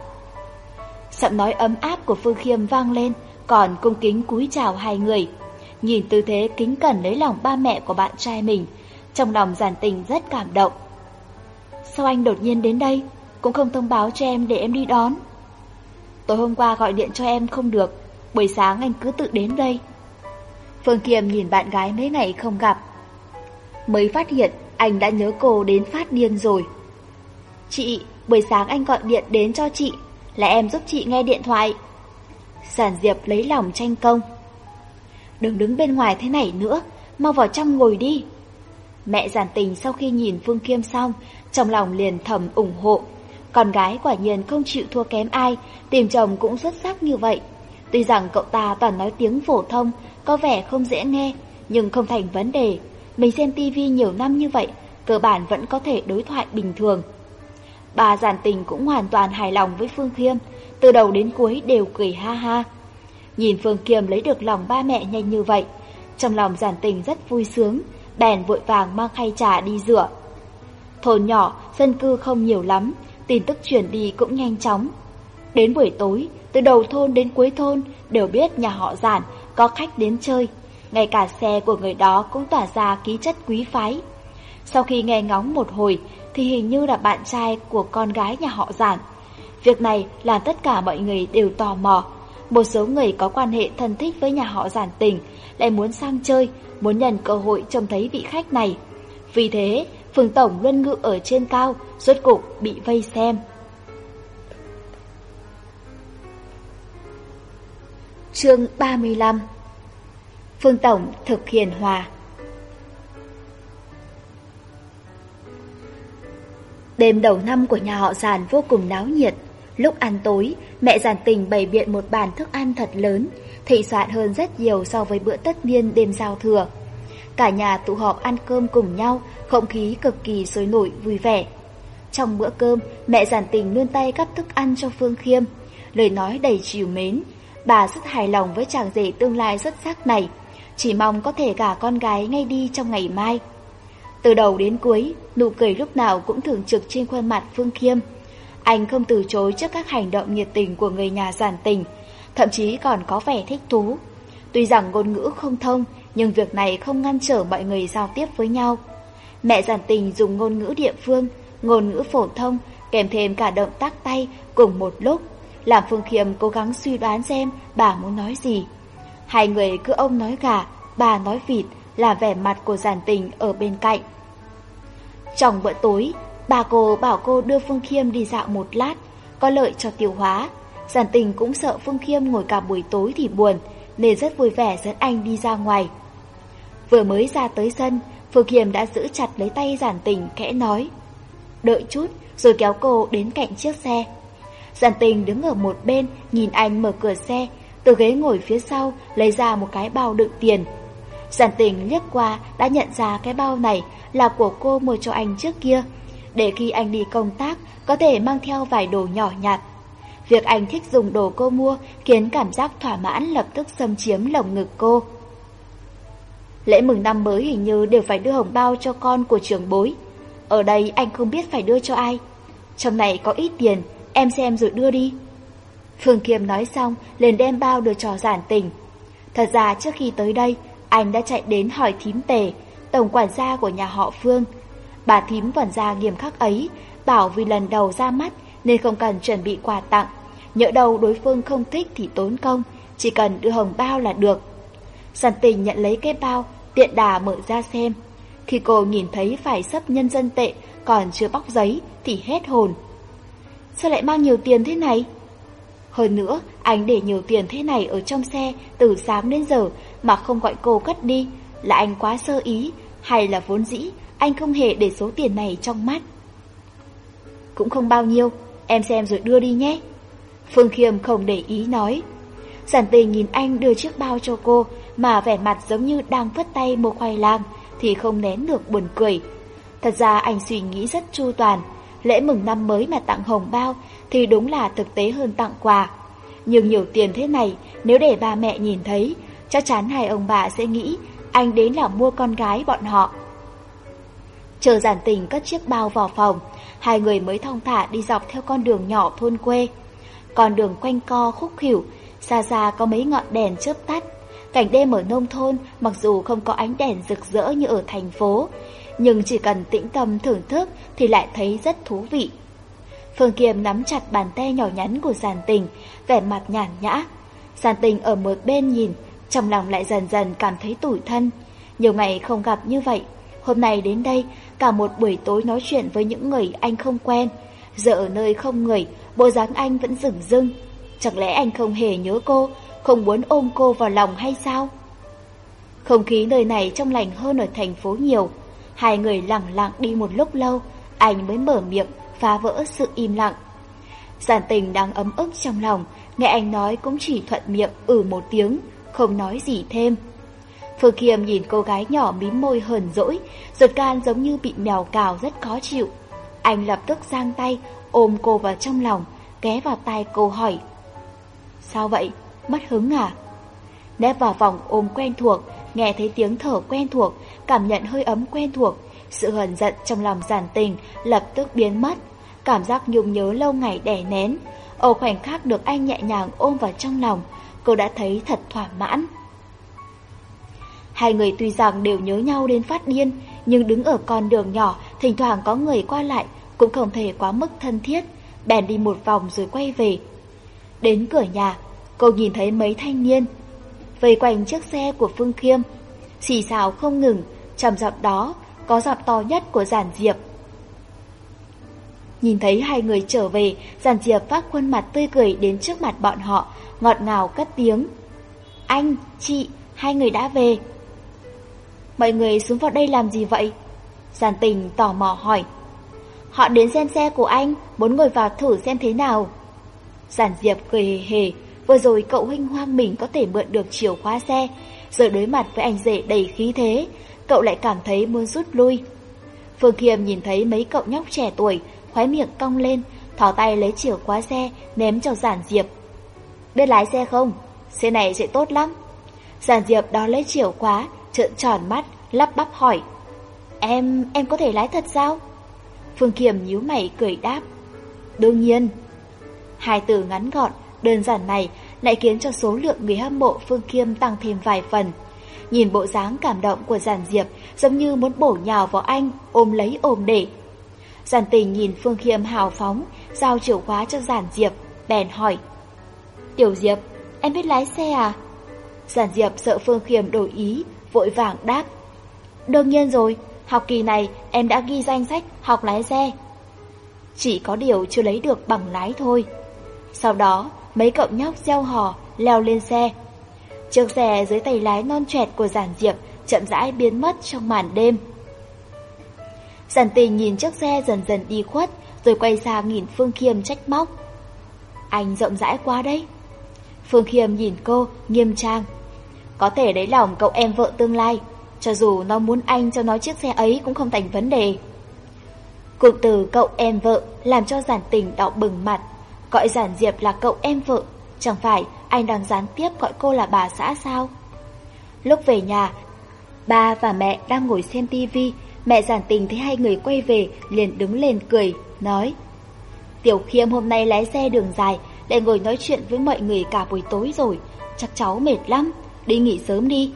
Giọng nói ấm áp của Phương Khiêm vang lên, còn cung kính cúi chào hai người. Nhìn tư thế kính cẩn lấy lòng ba mẹ của bạn trai mình, trong lòng giản tình rất cảm động. Sao anh đột nhiên đến đây, cũng không thông báo cho em để em đi đón. Tối hôm qua gọi điện cho em không được, buổi sáng anh cứ tự đến đây. Phương khiêm nhìn bạn gái mấy ngày không gặp. Mới phát hiện anh đã nhớ cô đến phát điên rồi. Chị, Buổi sáng anh gọi điện đến cho chị, là em giúp chị nghe điện thoại. Sản Diệp lấy lòng tranh công. Đừng đứng bên ngoài thế này nữa, mau vào trong ngồi đi. Mẹ giản tình sau khi nhìn Phương Kiêm xong, trong lòng liền thầm ủng hộ. Con gái quả nhiên không chịu thua kém ai, tìm chồng cũng xuất sắc như vậy. Tuy rằng cậu ta toàn nói tiếng phổ thông, có vẻ không dễ nghe, nhưng không thành vấn đề. Mình xem tivi nhiều năm như vậy, cơ bản vẫn có thể đối thoại bình thường. Bà giản tình cũng hoàn toàn hài lòng với Phương Khiêm, từ đầu đến cuối đều cười ha ha. Nhìn Phương Khiêm lấy được lòng ba mẹ nhanh như vậy, trong lòng giản tình rất vui sướng, bèn vội vàng mang khay trà đi rửa. Thôn nhỏ, dân cư không nhiều lắm, tin tức chuyển đi cũng nhanh chóng. Đến buổi tối, từ đầu thôn đến cuối thôn đều biết nhà họ giản có khách đến chơi, ngay cả xe của người đó cũng tỏa ra khí chất quý phái. Sau khi nghe ngóng một hồi, thì hình như là bạn trai của con gái nhà họ giản. Việc này làm tất cả mọi người đều tò mò. Một số người có quan hệ thân thích với nhà họ giản tình lại muốn sang chơi, muốn nhận cơ hội trông thấy vị khách này. Vì thế, phương tổng luôn ngự ở trên cao, rốt cục bị vây xem. Chương 35 Phương Tổng thực hiện hòa Đêm đầu năm của nhà họ giản vô cùng náo nhiệt. Lúc ăn tối, mẹ giản Tình bày biện một bàn thức ăn thật lớn, thị soạn hơn rất nhiều so với bữa tất niên đêm giao thừa. Cả nhà tụ họp ăn cơm cùng nhau, không khí cực kỳ sôi nổi vui vẻ. Trong bữa cơm, mẹ giản Tình luôn tay cắp thức ăn cho Phương Khiêm, lời nói đầy trìu mến. Bà rất hài lòng với chàng rể tương lai xuất sắc này, chỉ mong có thể gả con gái ngay đi trong ngày mai. Từ đầu đến cuối, nụ cười lúc nào cũng thường trực trên khuôn mặt Phương Khiêm. Anh không từ chối trước các hành động nhiệt tình của người nhà giản tình, thậm chí còn có vẻ thích thú. Tuy rằng ngôn ngữ không thông, nhưng việc này không ngăn trở mọi người giao tiếp với nhau. Mẹ giản tình dùng ngôn ngữ địa phương, ngôn ngữ phổ thông, kèm thêm cả động tác tay cùng một lúc, làm Phương Khiêm cố gắng suy đoán xem bà muốn nói gì. Hai người cứ ông nói gà, bà nói vịt là vẻ mặt của giản tình ở bên cạnh. Trong bữa tối, bà cô bảo cô đưa Phương Khiêm đi dạo một lát, có lợi cho tiêu hóa. Giản tình cũng sợ Phương Khiêm ngồi cả buổi tối thì buồn, nên rất vui vẻ dẫn anh đi ra ngoài. Vừa mới ra tới sân, Phương Khiêm đã giữ chặt lấy tay giản tình kẽ nói. Đợi chút, rồi kéo cô đến cạnh chiếc xe. Giản tình đứng ở một bên, nhìn anh mở cửa xe, từ ghế ngồi phía sau lấy ra một cái bao đựng tiền Giản tình liếc qua đã nhận ra cái bao này là của cô mua cho anh trước kia, để khi anh đi công tác có thể mang theo vài đồ nhỏ nhặt. Việc anh thích dùng đồ cô mua khiến cảm giác thỏa mãn lập tức xâm chiếm lồng ngực cô. Lễ mừng năm mới hình như đều phải đưa hồng bao cho con của trưởng bối. Ở đây anh không biết phải đưa cho ai. Trong này có ít tiền, em xem rồi đưa đi. Phương Kiềm nói xong, liền đem bao đưa cho giản tình. Thật ra trước khi tới đây, anh đã chạy đến hỏi thím tề, tổng quản gia của nhà họ Phương. Bà thím quản gia nghiêm khắc ấy, bảo vì lần đầu ra mắt nên không cần chuẩn bị quà tặng. Nhỡ đầu đối phương không thích thì tốn công, chỉ cần đưa hồng bao là được. Giản tình nhận lấy cái bao, tiện đà mở ra xem. Khi cô nhìn thấy phải sấp nhân dân tệ còn chưa bóc giấy thì hết hồn. Sao lại mang nhiều tiền thế này? Hơn nữa, anh để nhiều tiền thế này ở trong xe từ sáng đến giờ mà không gọi cô cất đi, là anh quá sơ ý, hay là vốn dĩ, anh không hề để số tiền này trong mắt. Cũng không bao nhiêu, em xem rồi đưa đi nhé. Phương Khiêm không để ý nói. Giản tình nhìn anh đưa chiếc bao cho cô mà vẻ mặt giống như đang vất tay mua khoai lang thì không nén được buồn cười. Thật ra anh suy nghĩ rất chu toàn, lễ mừng năm mới mà tặng hồng bao thì đúng là thực tế hơn tặng quà. Nhưng nhiều tiền thế này, nếu để ba mẹ nhìn thấy, chắc chắn hai ông bà sẽ nghĩ anh đến là mua con gái bọn họ. Chờ giản tình cất chiếc bao vào phòng, hai người mới thong thả đi dọc theo con đường nhỏ thôn quê. Con đường quanh co khúc khỉu, xa xa có mấy ngọn đèn chớp tắt. Cảnh đêm ở nông thôn mặc dù không có ánh đèn rực rỡ như ở thành phố, nhưng chỉ cần tĩnh tâm thưởng thức thì lại thấy rất thú vị. Phương Kiềm nắm chặt bàn tay nhỏ nhắn của Giàn Tình, vẻ mặt nhàn nhã. Giàn Tình ở một bên nhìn, trong lòng lại dần dần cảm thấy tủi thân. Nhiều ngày không gặp như vậy, hôm nay đến đây, cả một buổi tối nói chuyện với những người anh không quen. Giờ ở nơi không người, bộ dáng anh vẫn rừng rưng. Chẳng lẽ anh không hề nhớ cô, không muốn ôm cô vào lòng hay sao? Không khí nơi này trong lành hơn ở thành phố nhiều. Hai người lặng lặng đi một lúc lâu, anh mới mở miệng phá vỡ sự im lặng. Giản tình đang ấm ức trong lòng, nghe anh nói cũng chỉ thuận miệng ử một tiếng, không nói gì thêm. Phương Kiêm nhìn cô gái nhỏ mím môi hờn dỗi, ruột can giống như bị mèo cào rất khó chịu. Anh lập tức giang tay, ôm cô vào trong lòng, ghé vào tay cô hỏi. Sao vậy? Mất hứng à? Nép vào vòng ôm quen thuộc, nghe thấy tiếng thở quen thuộc, cảm nhận hơi ấm quen thuộc, sự hờn giận trong lòng giản tình lập tức biến mất cảm giác nhung nhớ lâu ngày đè nén. Ở khoảnh khắc được anh nhẹ nhàng ôm vào trong lòng, cô đã thấy thật thỏa mãn. Hai người tuy rằng đều nhớ nhau đến phát điên, nhưng đứng ở con đường nhỏ, thỉnh thoảng có người qua lại, cũng không thể quá mức thân thiết, bèn đi một vòng rồi quay về. Đến cửa nhà, cô nhìn thấy mấy thanh niên, vây quanh chiếc xe của Phương Khiêm, xì xào không ngừng, trầm giọng đó có giọng to nhất của giản diệp Nhìn thấy hai người trở về, Giản Diệp phát khuôn mặt tươi cười đến trước mặt bọn họ, ngọt ngào cất tiếng. Anh, chị, hai người đã về. Mọi người xuống vào đây làm gì vậy? Giản tình tò mò hỏi. Họ đến xem xe của anh, muốn ngồi vào thử xem thế nào. Giản Diệp cười hề hề, vừa rồi cậu huynh hoang mình có thể mượn được chìa khóa xe, giờ đối mặt với anh rể đầy khí thế, cậu lại cảm thấy muốn rút lui. Phương Khiêm nhìn thấy mấy cậu nhóc trẻ tuổi khóe miệng cong lên, thò tay lấy chìa khóa xe, ném cho Giản Diệp. Biết lái xe không? Xe này sẽ tốt lắm. Giản Diệp đó lấy chìa khóa, trợn tròn mắt, lắp bắp hỏi. Em, em có thể lái thật sao? Phương Kiềm nhíu mày cười đáp. Đương nhiên. Hai từ ngắn gọn, đơn giản này lại khiến cho số lượng người hâm mộ Phương Kiêm tăng thêm vài phần. Nhìn bộ dáng cảm động của Giản Diệp giống như muốn bổ nhào vào anh, ôm lấy ôm để. Giản tình nhìn Phương Khiêm hào phóng, giao chìa khóa cho Giản Diệp, bèn hỏi. Tiểu Diệp, em biết lái xe à? Giản Diệp sợ Phương Khiêm đổi ý, vội vàng đáp. Đương nhiên rồi, học kỳ này em đã ghi danh sách học lái xe. Chỉ có điều chưa lấy được bằng lái thôi. Sau đó, mấy cậu nhóc gieo hò, leo lên xe. Chiếc xe dưới tay lái non trẻ của Giản Diệp chậm rãi biến mất trong màn đêm. Giản tình nhìn chiếc xe dần dần đi khuất, rồi quay sang nhìn Phương Khiêm trách móc. Anh rộng rãi quá đấy. Phương Khiêm nhìn cô, nghiêm trang. Có thể đấy lòng cậu em vợ tương lai, cho dù nó muốn anh cho nó chiếc xe ấy cũng không thành vấn đề. Cụm từ cậu em vợ làm cho giản tình đỏ bừng mặt, gọi giản diệp là cậu em vợ, chẳng phải anh đang gián tiếp gọi cô là bà xã sao? Lúc về nhà, ba và mẹ đang ngồi xem tivi Mẹ giản tình thấy hai người quay về, liền đứng lên cười, nói Tiểu khiêm hôm nay lái xe đường dài, lại ngồi nói chuyện với mọi người cả buổi tối rồi, chắc cháu mệt lắm, đi nghỉ sớm đi.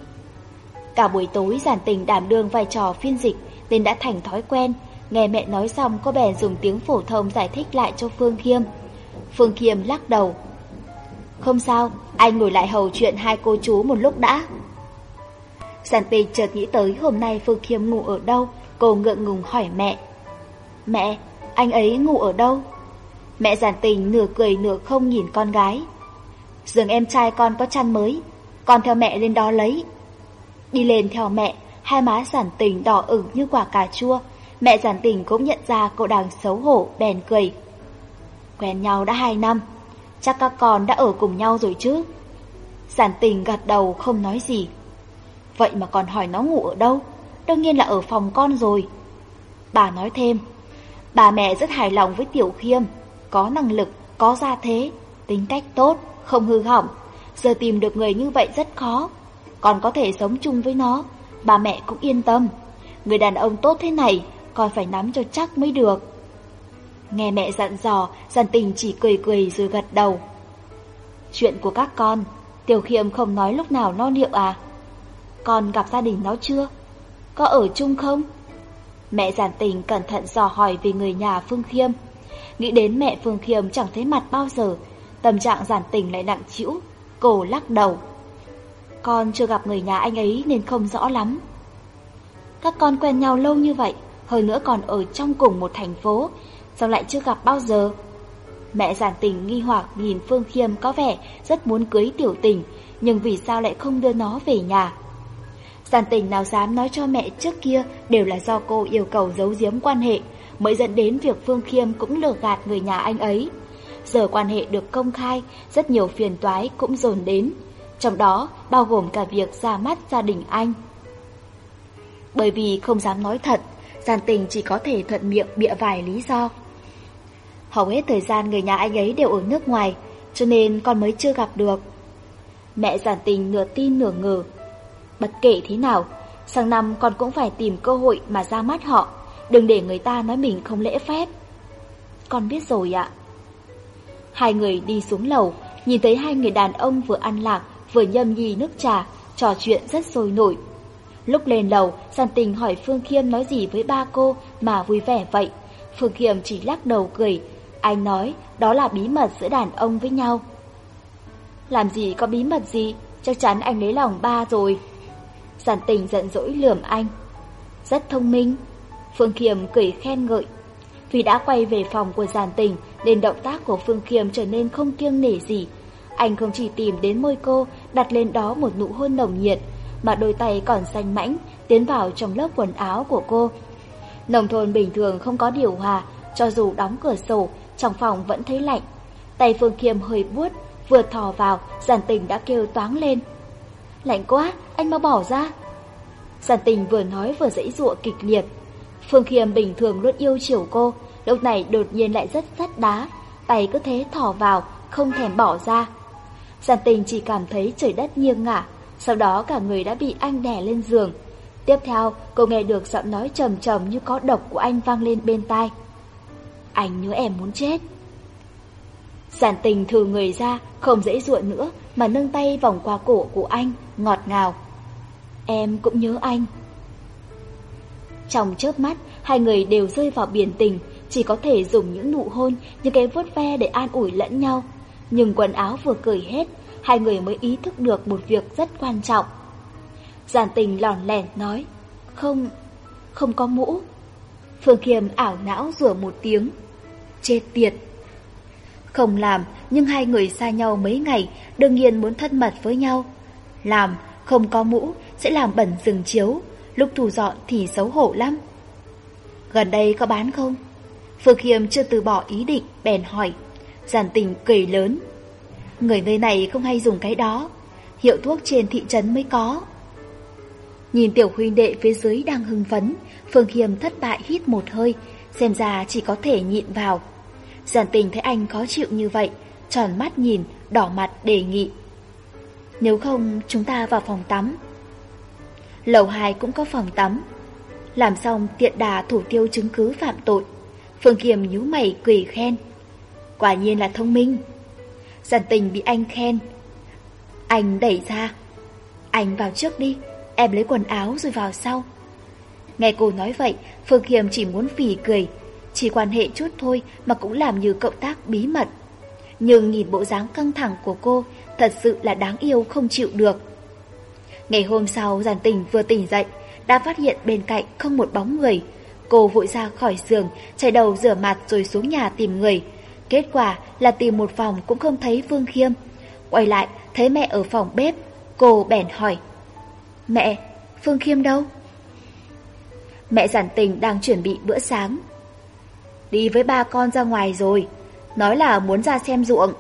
Cả buổi tối giản tình đảm đương vai trò phiên dịch nên đã thành thói quen, nghe mẹ nói xong cô bèn dùng tiếng phổ thông giải thích lại cho Phương Khiêm. Phương Khiêm lắc đầu. Không sao, anh ngồi lại hầu chuyện hai cô chú một lúc đã. Giản tình chợt nghĩ tới hôm nay Phương Khiêm ngủ ở đâu, Cô ngượng ngùng hỏi mẹ. Mẹ, anh ấy ngủ ở đâu? Mẹ giản tình nửa cười nửa không nhìn con gái. Dường em trai con có chăn mới Con theo mẹ lên đó lấy. Đi lên theo mẹ Hai má giản tình đỏ ửng như quả cà chua. Mẹ giản tình cũng nhận ra cô đang xấu hổ bèn cười. Quen nhau đã hai năm Chắc các con đã ở cùng nhau rồi chứ? Giản tình gật đầu không nói gì. Vậy mà còn hỏi nó ngủ ở đâu? đương nhiên là ở phòng con rồi. Bà nói thêm, bà mẹ rất hài lòng với Tiểu Khiêm, có năng lực, có gia thế, tính cách tốt, không hư hỏng. Giờ tìm được người như vậy rất khó, còn có thể sống chung với nó, bà mẹ cũng yên tâm. Người đàn ông tốt thế này, còn phải nắm cho chắc mới được. Nghe mẹ dặn dò, giàn tình chỉ cười cười rồi gật đầu. Chuyện của các con, Tiểu Khiêm không nói lúc nào lo liệu à? Con gặp gia đình nó chưa? có ở chung không? Mẹ giản tình cẩn thận dò hỏi về người nhà Phương Khiêm. Nghĩ đến mẹ Phương Khiêm chẳng thấy mặt bao giờ, tâm trạng giản tình lại nặng chịu, cô lắc đầu. Con chưa gặp người nhà anh ấy nên không rõ lắm. Các con quen nhau lâu như vậy, hơn nữa còn ở trong cùng một thành phố, sao lại chưa gặp bao giờ? Mẹ giản tình nghi hoặc nhìn Phương Khiêm có vẻ rất muốn cưới tiểu tình, nhưng vì sao lại không đưa nó về nhà? Giản tình nào dám nói cho mẹ trước kia đều là do cô yêu cầu giấu giếm quan hệ, mới dẫn đến việc Phương Khiêm cũng lừa gạt người nhà anh ấy. Giờ quan hệ được công khai, rất nhiều phiền toái cũng dồn đến, trong đó bao gồm cả việc ra mắt gia đình anh. Bởi vì không dám nói thật, giản tình chỉ có thể thuận miệng bịa vài lý do. Hầu hết thời gian người nhà anh ấy đều ở nước ngoài, cho nên con mới chưa gặp được. Mẹ giản tình nửa tin nửa ngờ, Bất kể thế nào, sang năm con cũng phải tìm cơ hội mà ra mắt họ, đừng để người ta nói mình không lễ phép. Con biết rồi ạ. Hai người đi xuống lầu, nhìn thấy hai người đàn ông vừa ăn lạc vừa nhâm nhi nước trà, trò chuyện rất sôi nổi. Lúc lên lầu, Giàn Tình hỏi Phương Khiêm nói gì với ba cô mà vui vẻ vậy. Phương Khiêm chỉ lắc đầu cười, anh nói đó là bí mật giữa đàn ông với nhau. Làm gì có bí mật gì, chắc chắn anh lấy lòng ba rồi. Giản tình giận dỗi lườm anh. Rất thông minh. Phương Khiêm cười khen ngợi. vì đã quay về phòng của giản tình nên động tác của Phương Khiêm trở nên không kiêng nể gì. Anh không chỉ tìm đến môi cô, đặt lên đó một nụ hôn nồng nhiệt, mà đôi tay còn xanh mãnh tiến vào trong lớp quần áo của cô. Nông thôn bình thường không có điều hòa, cho dù đóng cửa sổ, trong phòng vẫn thấy lạnh. Tay Phương Khiêm hơi buốt, vừa thò vào, giản tình đã kêu toáng lên. Lạnh quá, anh mau bỏ ra. Giản tình vừa nói vừa dãy dụa kịch liệt. Phương Khiêm bình thường luôn yêu chiều cô, lúc này đột nhiên lại rất sắt đá, tay cứ thế thò vào, không thèm bỏ ra. Giản tình chỉ cảm thấy trời đất nghiêng ngả, sau đó cả người đã bị anh đè lên giường. Tiếp theo, cô nghe được giọng nói trầm trầm như có độc của anh vang lên bên tai. Anh nhớ em muốn chết. Giản tình thừ người ra, không dễ dụa nữa mà nâng tay vòng qua cổ của anh, ngọt ngào. Em cũng nhớ anh. Trong chớp mắt, hai người đều rơi vào biển tình, chỉ có thể dùng những nụ hôn, những cái vuốt ve để an ủi lẫn nhau. Nhưng quần áo vừa cởi hết, hai người mới ý thức được một việc rất quan trọng. Giản tình lòn lẻn nói, không, không có mũ. Phương kiềm ảo não rửa một tiếng, chết tiệt. Không làm, nhưng hai người xa nhau mấy ngày, đương nhiên muốn thân mật với nhau. Làm, không có mũ, sẽ làm bẩn rừng chiếu, lúc thu dọn thì xấu hổ lắm. Gần đây có bán không? Phương Khiêm chưa từ bỏ ý định, bèn hỏi. Giản tình cười lớn. Người nơi này không hay dùng cái đó, hiệu thuốc trên thị trấn mới có. Nhìn tiểu huynh đệ phía dưới đang hưng phấn, Phương Khiêm thất bại hít một hơi, xem ra chỉ có thể nhịn vào. Giản tình thấy anh khó chịu như vậy, tròn mắt nhìn, đỏ mặt đề nghị. Nếu không chúng ta vào phòng tắm lầu 2 cũng có phòng tắm. Làm xong tiện đà thủ tiêu chứng cứ phạm tội, Phương Kiềm nhíu mày quỷ khen. Quả nhiên là thông minh. Giản tình bị anh khen. Anh đẩy ra. Anh vào trước đi, em lấy quần áo rồi vào sau. Nghe cô nói vậy, Phương Kiềm chỉ muốn phì cười. Chỉ quan hệ chút thôi mà cũng làm như cộng tác bí mật. Nhưng nhìn bộ dáng căng thẳng của cô thật sự là đáng yêu không chịu được. Ngày hôm sau Giản Tình vừa tỉnh dậy, đã phát hiện bên cạnh không một bóng người. Cô vội ra khỏi giường, chạy đầu rửa mặt rồi xuống nhà tìm người. Kết quả là tìm một phòng cũng không thấy Vương Khiêm. Quay lại, thấy mẹ ở phòng bếp, cô bèn hỏi. Mẹ, Phương Khiêm đâu? Mẹ Giản Tình đang chuẩn bị bữa sáng. Đi với ba con ra ngoài rồi, nói là muốn ra xem ruộng.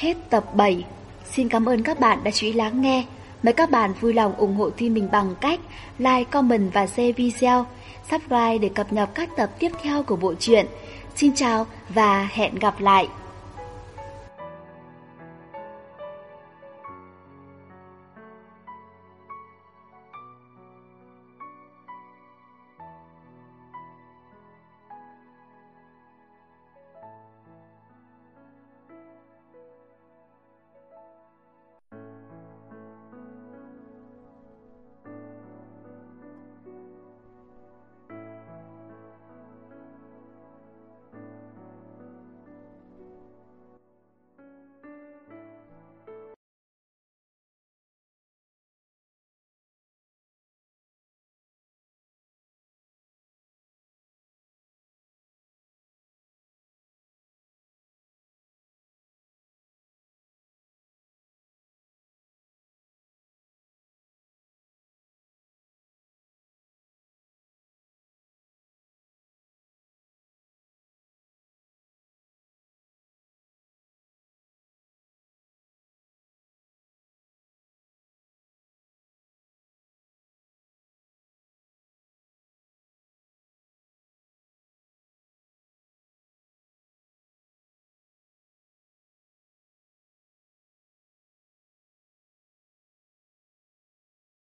Hết tập 7. Xin cảm ơn các bạn đã chú ý lắng nghe. Mời các bạn vui lòng ủng hộ thi mình bằng cách like, comment và share video, subscribe để cập nhật các tập tiếp theo của bộ truyện. Xin chào và hẹn gặp lại!